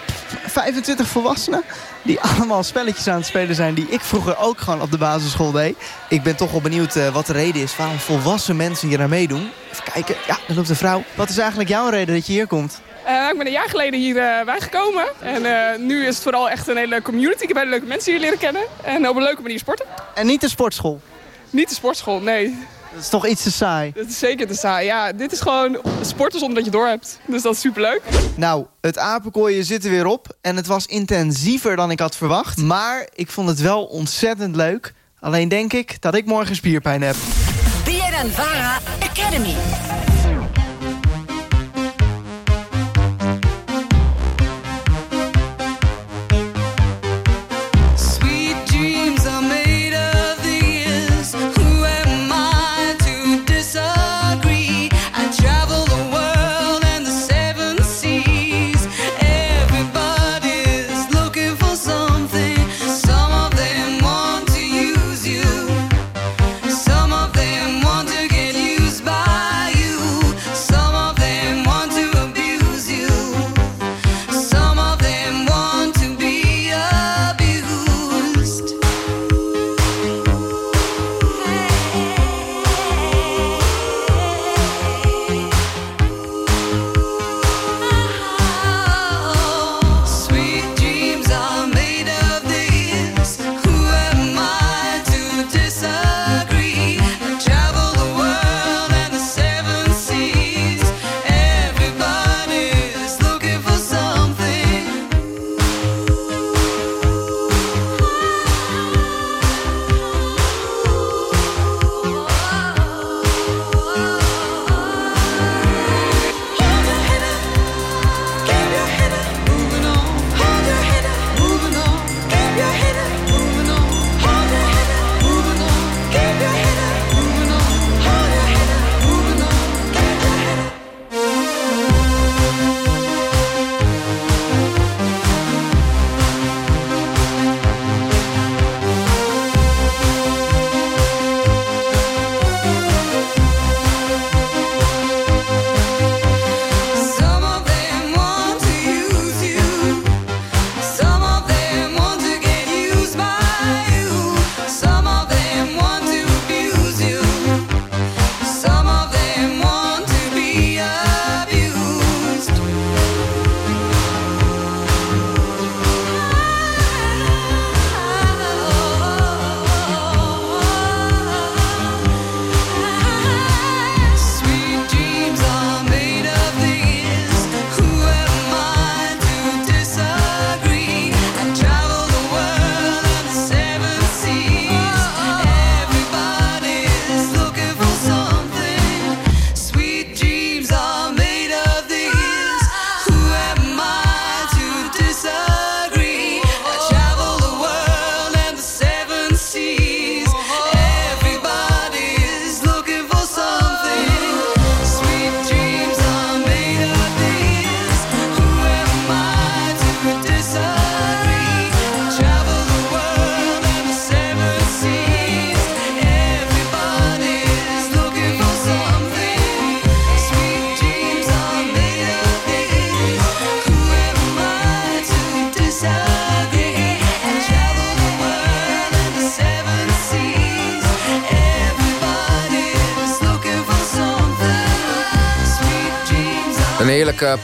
25 volwassenen... die allemaal spelletjes aan het spelen zijn... die ik vroeger ook gewoon op de basisschool deed. Ik ben toch wel benieuwd eh, wat de reden is... waarom volwassen mensen hier aan meedoen. Even kijken. Ja, daar loopt een vrouw. Wat is eigenlijk jouw reden dat je hier komt? Eh, ik ben een jaar geleden hier eh bijgekomen. En eh, nu is het vooral echt een hele community. Ik heb hele leuke mensen hier leren kennen. En op een leuke manier sporten. En niet de sportschool? Niet de sportschool, nee. Dat is toch iets te saai? Dat is zeker te saai. Ja, dit is gewoon sporten zonder dat je door hebt. Dus dat is superleuk. Nou, het apenkooien zit er weer op. En het was intensiever dan ik had verwacht. Maar ik vond het wel ontzettend leuk. Alleen denk ik dat ik morgen spierpijn heb. BNN Vara Academy.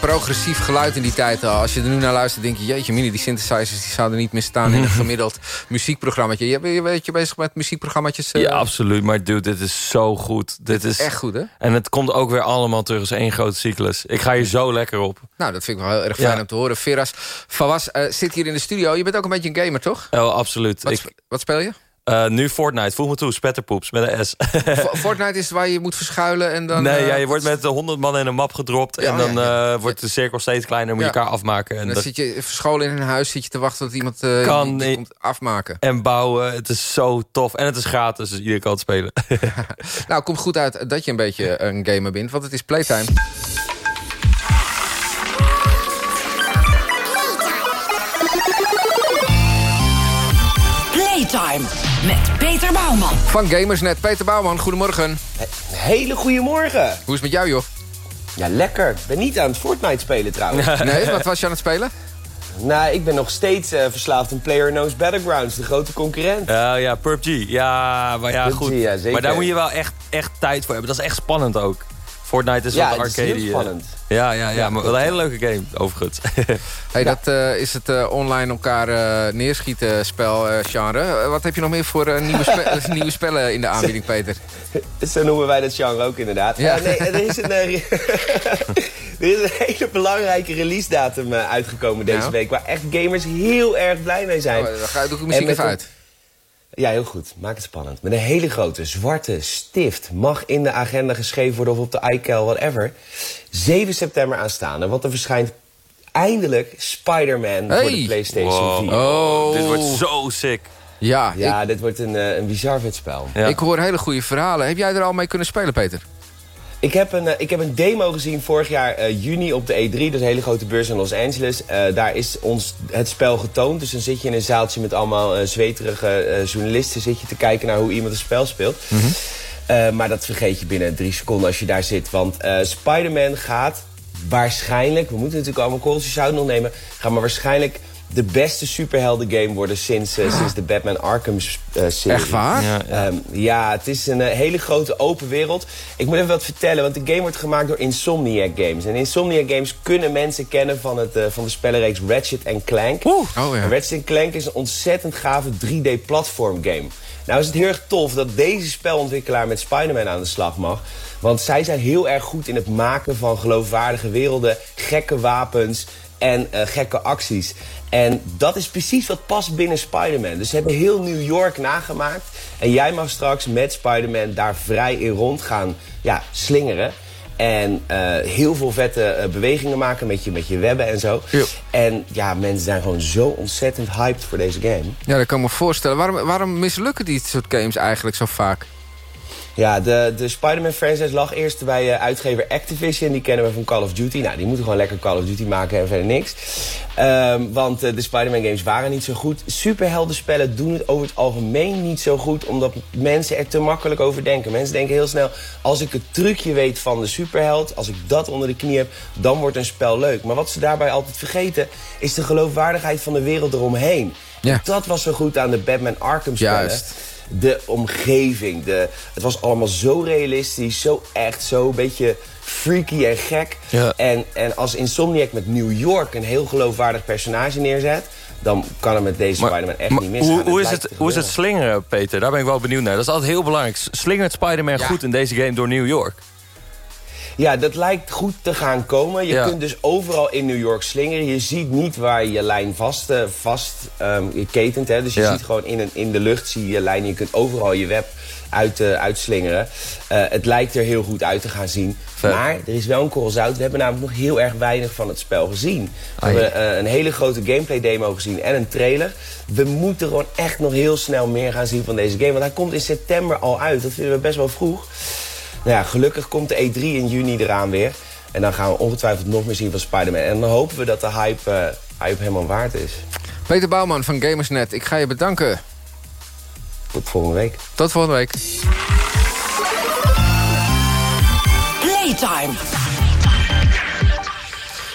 Progressief geluid in die tijd al. Als je er nu naar luistert, denk je... jeetje, mini, die synthesizers die zouden niet meer staan... in een gemiddeld muziekprogrammaatje. Je, je, weet je bezig met muziekprogrammaatjes? eh? Ja, absoluut. Maar dude, dit is zo goed. Dit, is echt goed, hè? En het komt ook weer allemaal terug als één grote cyclus. Ik ga hier zo lekker op. Nou, dat vind ik wel heel erg fijn Ja. om te horen. Veras Fawaz eh, zit hier in de studio. Je bent ook een beetje een gamer, toch? Oh, absoluut. Wat, Ik, wat speel je? Eh, nu Fortnite. Voeg me toe. Spetterpoeps met een S. Fo- Fortnite is waar je moet verschuilen en dan... nee, eh, ja, je wordt met honderd man in een map gedropt. Ja, en dan ja, eh, wordt de cirkel steeds kleiner. Moet je Ja. elkaar afmaken. En, En dan dat zit je verscholen in een huis, zit je te wachten tot iemand eh, Kan niet. komt afmaken. en bouwen. Het is zo tof. En het is gratis, dus iedereen kan het spelen. Nou, komt goed uit dat je een beetje een gamer bent, want het is playtime. Playtime met Peter Bouwman. Van Gamersnet, Peter Bouwman, goedemorgen. Hele goede morgen. Hoe is het met jou, joh? Ja, lekker. Ik ben niet aan het Fortnite spelen trouwens. Nee, wat was je aan het spelen? Nou, ik ben nog steeds eh, verslaafd aan PlayerUnknown's Battlegrounds, de grote concurrent. Ja, ja, PUBG. Ja, maar ja, PUBG, goed. ja, zeker. Maar daar moet je wel echt, echt tijd voor hebben. Dat is echt spannend ook. Fortnite is Ja, wat het is arcade. heel eh. spannend. Ja, ja, ja, Ja, maar wel een hele leuke game, overigens. Hey, Dat eh, is het eh, online elkaar eh, neerschieten spel eh, genre. Eh, wat heb je nog meer voor nieuwe, spe- nieuwe spellen in de aanbieding, Peter? Zo noemen wij dat genre ook inderdaad. Ja. Nee, er is een, er is een hele belangrijke release datum eh, uitgekomen deze week... waar echt gamers heel erg blij mee zijn. Oh, dan ga, doe ik de En muziek even een- uit. Ja, heel goed. Maak het spannend. Met een hele grote zwarte stift mag in de agenda geschreven worden of op de iCal, whatever. 7 september aanstaande, want er verschijnt eindelijk Spider-Man voor de! PlayStation 4. Oh. Dit wordt zo sick. Ja, Ja, dit wordt een, eh, een bizar vet spel. Ja. ik hoor hele goede verhalen. Heb jij er al mee kunnen spelen, Peter? Ik heb, een, eh, ik heb een demo gezien vorig jaar eh, juni op de E3. Dat is een hele grote beurs in Los Angeles. Eh, daar is ons het spel getoond. Dus dan zit je in een zaaltje met allemaal eh, zweterige journalisten... zit je te kijken naar hoe iemand een spel speelt. Eh, maar dat vergeet je binnen drie seconden als je daar zit. Want Spider-Man gaat waarschijnlijk... we moeten natuurlijk allemaal zout nog nemen... gaat maar waarschijnlijk de beste superhelden game worden sinds, eh, sinds de Batman Arkham eh, serie. Echt waar? Ja, ja. Ehm, ja, het is een eh, hele grote open wereld. Ik moet even wat vertellen, want de game wordt gemaakt door Insomniac Games. En Insomniac Games kunnen mensen kennen van, het, eh, van de spellenreeks Ratchet Clank. Oh, ja. En Ratchet Clank is een ontzettend gave 3D-platform game. Nou is het heel erg tof dat deze spelontwikkelaar met Spider-Man aan de slag mag. Want zij zijn heel erg goed in het maken van geloofwaardige werelden, gekke wapens en eh, gekke acties. En dat is precies wat past binnen Spider-Man. Dus ze hebben heel New York nagemaakt. En jij mag straks met Spider-Man daar vrij in rond gaan ja, slingeren. En eh, heel veel vette eh, bewegingen maken met je, met je webben en zo. En ja, mensen zijn gewoon zo ontzettend hyped voor deze game. Ja, dat kan ik me voorstellen. Waarom, waarom mislukken die soort games eigenlijk zo vaak? Ja, de, de Spider-Man franchise lag eerst bij eh, uitgever Activision. Die kennen we van Call of Duty. Nou, die moeten gewoon lekker Call of Duty maken en verder niks. Ehm, want eh, de Spider-Man games waren niet zo goed. Superheldenspellen doen het over het algemeen niet zo goed... omdat mensen er te makkelijk over denken. Mensen denken heel snel... als ik het trucje weet van de superheld... als ik dat onder de knie heb, dan wordt een spel leuk. Maar wat ze daarbij altijd vergeten... is de geloofwaardigheid van de wereld eromheen. Ja. Dat was zo goed aan de Batman Arkham spellen Juist. De omgeving. De, het was allemaal zo realistisch, zo echt, zo een beetje freaky en gek. Ja. En, en als Insomniac met New York een heel geloofwaardig personage neerzet... dan kan het met deze Spider-Man echt maar niet misgaan. hoe, hoe, is het, hoe is het slingeren, Peter? Daar ben ik wel benieuwd naar. Dat is altijd heel belangrijk. Slingert Spider-Man Ja. goed in deze game door New York? Ja, dat lijkt goed te gaan komen. Je Ja. kunt dus overal in New York slingeren. Je ziet niet waar je lijn vast, eh, vast ehm, ketent. Hè. Dus je Ja. ziet gewoon in, een, in de lucht zie je je lijn. Je kunt overal je web uit, eh, uitslingeren. Eh, het lijkt er heel goed uit te gaan zien. Maar er is wel een korrel zout. We hebben namelijk nog heel erg weinig van het spel gezien. We Ai. hebben een hele grote gameplay demo gezien en een trailer. We moeten gewoon echt nog heel snel meer gaan zien van deze game. Want hij komt in september al uit. Dat vinden we best wel vroeg. Nou ja, gelukkig komt de E3 in juni eraan weer. En dan gaan we ongetwijfeld nog meer zien van Spider-Man. En dan hopen we dat de hype, eh, hype helemaal waard is. Peter Bouwman van Gamersnet, ik ga je bedanken. Tot volgende week. Tot volgende week. Playtime.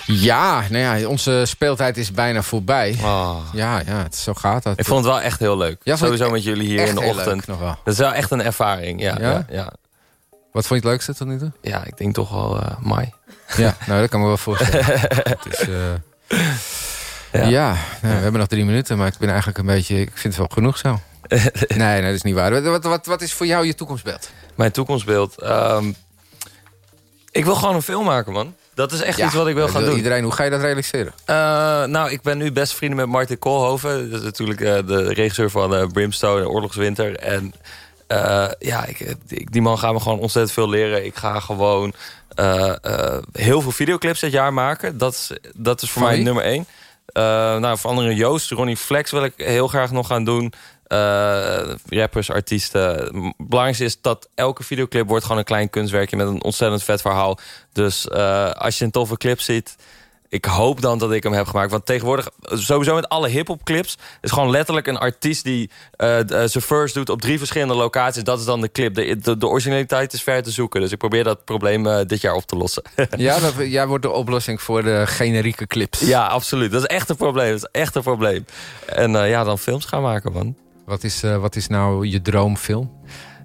Ja, nou ja, onze speeltijd is bijna voorbij. Ah. Ja, ja, het, zo gaat dat. Ik vond het wel echt heel leuk. Ja, Sowieso met jullie hier in de heel ochtend. leuk nog wel. Dat is wel echt een ervaring. Ja, Ja? ja? ja. Wat vond je het leukste tot nu toe? Ja, ik denk toch wel uh, Mai. Ja, nou dat kan me wel voorstellen. het is, uh... Ja, ja nou, we hebben nog drie minuten, maar ik ben eigenlijk een beetje... Ik vind het wel genoeg zo. nee, nee, dat is niet waar. Wat, wat, wat is voor jou je toekomstbeeld? Mijn toekomstbeeld? Um, ik wil gewoon een film maken, man. Dat is echt iets wat ik wil gaan doen. Iedereen, hoe ga je dat realiseren? Uh, nou, ik ben nu best vrienden met Martin Koolhoven. Dat is natuurlijk uh, de regisseur van uh, Brimstone, Oorlogswinter. En ja, ik, die man gaat me gewoon ontzettend veel leren. Ik ga gewoon heel veel videoclips dit jaar maken. Dat, is, dat is voor mij nummer één. nou, voor anderen Joost, Ronnie Flex wil ik heel graag nog gaan doen. Rappers, artiesten. Het belangrijkste is dat elke videoclip wordt gewoon een klein kunstwerkje met een ontzettend vet verhaal. Dus als je een toffe clip ziet, ik hoop dan dat ik hem heb gemaakt. Want tegenwoordig, sowieso met alle hip-hop clips, is gewoon letterlijk een artiest die uh, zijn first doet op drie verschillende locaties. Dat is dan de clip. De, de, originaliteit is ver te zoeken. Dus ik probeer dat probleem dit jaar op te lossen. ja, dat, jij wordt de oplossing voor de generieke clips. Ja, absoluut. Dat is echt een probleem. Dat is echt een probleem. En ja, dan films gaan maken, man. Wat is, wat is nou je droomfilm?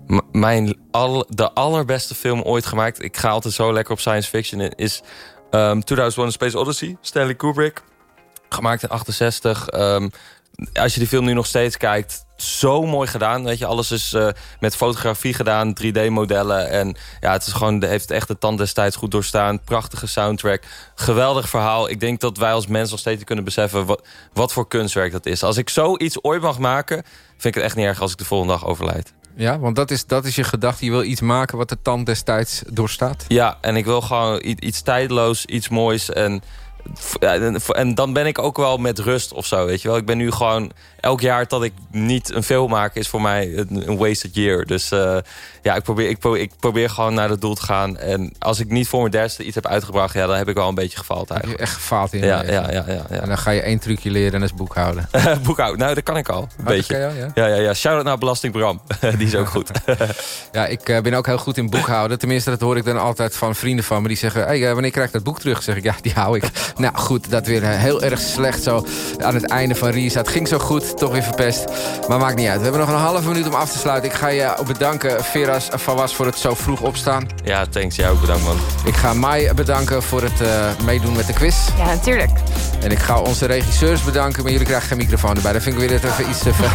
M mijn al, de allerbeste film ooit gemaakt... ik ga altijd zo lekker op science fiction... is um, 2001 Space Odyssey, Stanley Kubrick. Gemaakt in 68. Um, als je die film nu nog steeds kijkt... zo mooi gedaan. Weet je, alles is uh, met fotografie gedaan, 3D-modellen. En ja, het is gewoon, heeft echt de tand destijds goed doorstaan. Prachtige soundtrack. Geweldig verhaal. Ik denk dat wij als mensen nog steeds kunnen beseffen... wat, wat voor kunstwerk dat is. Als ik zoiets ooit mag maken vind ik het echt niet erg als ik de volgende dag overlijd. Ja, want dat is, dat is je gedachte. Je wil iets maken wat de tand destijds doorstaat. Ja, en ik wil gewoon iets tijdloos, iets moois. En en dan ben ik ook wel met rust of zo, weet je wel. Ik ben nu gewoon... Elk jaar dat ik niet een film maak is voor mij een wasted year. Dus uh, ja, ik probeer, ik, probeer, ik probeer gewoon naar het doel te gaan. En als ik niet voor mijn derde iets heb uitgebracht... ja, dan heb ik wel een beetje gefaald eigenlijk. echt gefaald in ja, ja, ja, ja, En dan ga je één trucje leren en dat is boekhouden. boekhouden, nou dat kan ik al. Een oh, beetje. Jou, ja? ja, ja. Shout-out naar Belasting Bram. Die is ook goed. ja, ik uh, ben ook heel goed in boekhouden. Tenminste, dat hoor ik dan altijd van vrienden van me. Die zeggen, hey, uh, wanneer krijg ik dat boek terug? zeg ik, ja, die hou ik. Nou goed, dat weer heel erg slecht zo aan het einde van Risa. Het ging zo goed, toch weer verpest. Maar maakt niet uit. We hebben nog een halve minuut om af te sluiten. Ik ga je bedanken, Veras van Was, voor het zo vroeg opstaan. Ja, thanks. Jij ook bedankt, man. Ik ga Mai bedanken voor het uh, meedoen met de quiz. Ja, natuurlijk. En ik ga onze regisseurs bedanken, maar jullie krijgen geen microfoon erbij. Dat vind ik weer even iets te ver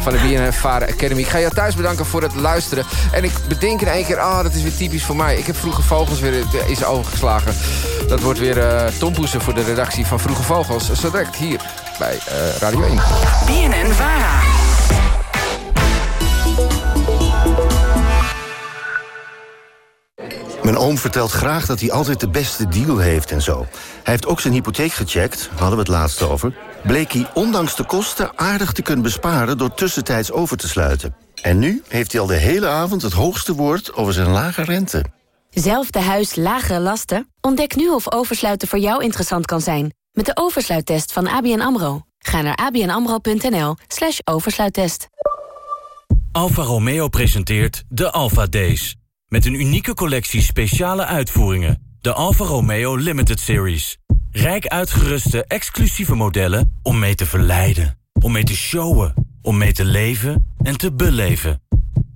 van de BNNVARA Academy. Ik ga jou thuis bedanken voor het luisteren. En ik bedenk in één keer, ah, oh, dat is weer typisch voor mij. Ik heb Vroege Vogels weer is overgeslagen. Dat wordt weer uh, tompoesen voor de redactie van Vroege Vogels. Zo direct hier bij uh, Radio 1. BNN Vara. Mijn oom vertelt graag dat hij altijd de beste deal heeft en zo. Hij heeft ook zijn hypotheek gecheckt, hadden we het laatst over. Bleek hij ondanks de kosten aardig te kunnen besparen... door tussentijds over te sluiten. En nu heeft hij al de hele avond het hoogste woord over zijn lage rente. Zelfde huis, lagere lasten? Ontdek nu of oversluiten voor jou interessant kan zijn. Met de oversluittest van ABN AMRO. Ga naar abnamro.nl slash oversluittest. Alfa Romeo presenteert de Alfa Days. Met een unieke collectie speciale uitvoeringen. De Alfa Romeo Limited Series. Rijk uitgeruste exclusieve modellen om mee te verleiden. Om mee te showen. Om mee te leven en te beleven.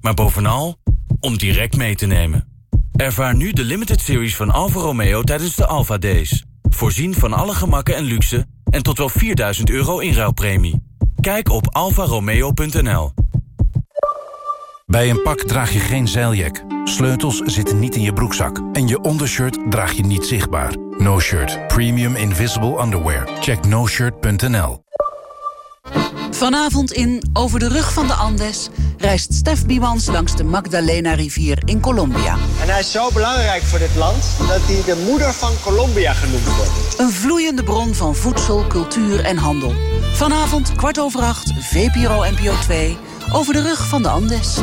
Maar bovenal om direct mee te nemen. Ervaar nu de limited series van Alfa Romeo tijdens de Alfa Days. Voorzien van alle gemakken en luxe en tot wel 4000 euro inruilpremie. Kijk op alfaromeo.nl. Bij een pak draag je geen zeiljak. Sleutels zitten niet in je broekzak. En je ondershirt draag je niet zichtbaar. No Shirt. Premium Invisible Underwear. Check noshirt.nl Vanavond in Over de rug van de Andes reist Stef Biwans langs de Magdalena-rivier in Colombia. En hij is zo belangrijk voor dit land dat hij de moeder van Colombia genoemd wordt. Een vloeiende bron van voedsel, cultuur en handel. Vanavond kwart over acht, VPRO NPO 2, Over de rug van de Andes.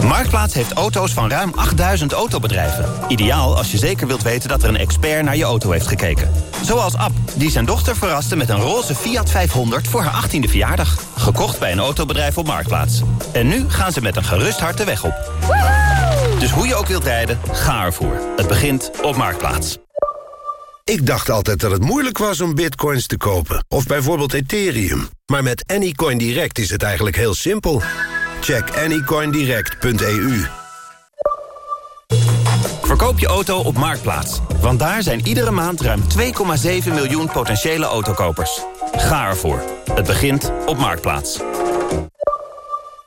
Marktplaats heeft auto's van ruim 8000 autobedrijven. Ideaal als je zeker wilt weten dat er een expert naar je auto heeft gekeken. Zoals Ab, die zijn dochter verraste met een roze Fiat 500 voor haar 18e verjaardag. Gekocht bij een autobedrijf op Marktplaats. En nu gaan ze met een gerust hart de weg op. Dus hoe je ook wilt rijden, ga ervoor. Het begint op Marktplaats. Ik dacht altijd dat het moeilijk was om bitcoins te kopen. Of bijvoorbeeld Ethereum. Maar met Anycoin Direct is het eigenlijk heel simpel. Check anycoindirect.eu. Verkoop je auto op Marktplaats. Want daar zijn iedere maand ruim 2,7 miljoen potentiële autokopers. Ga ervoor. Het begint op Marktplaats.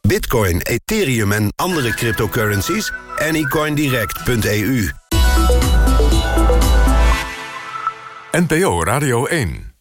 Bitcoin, Ethereum en andere cryptocurrencies? anycoindirect.eu. NPO Radio 1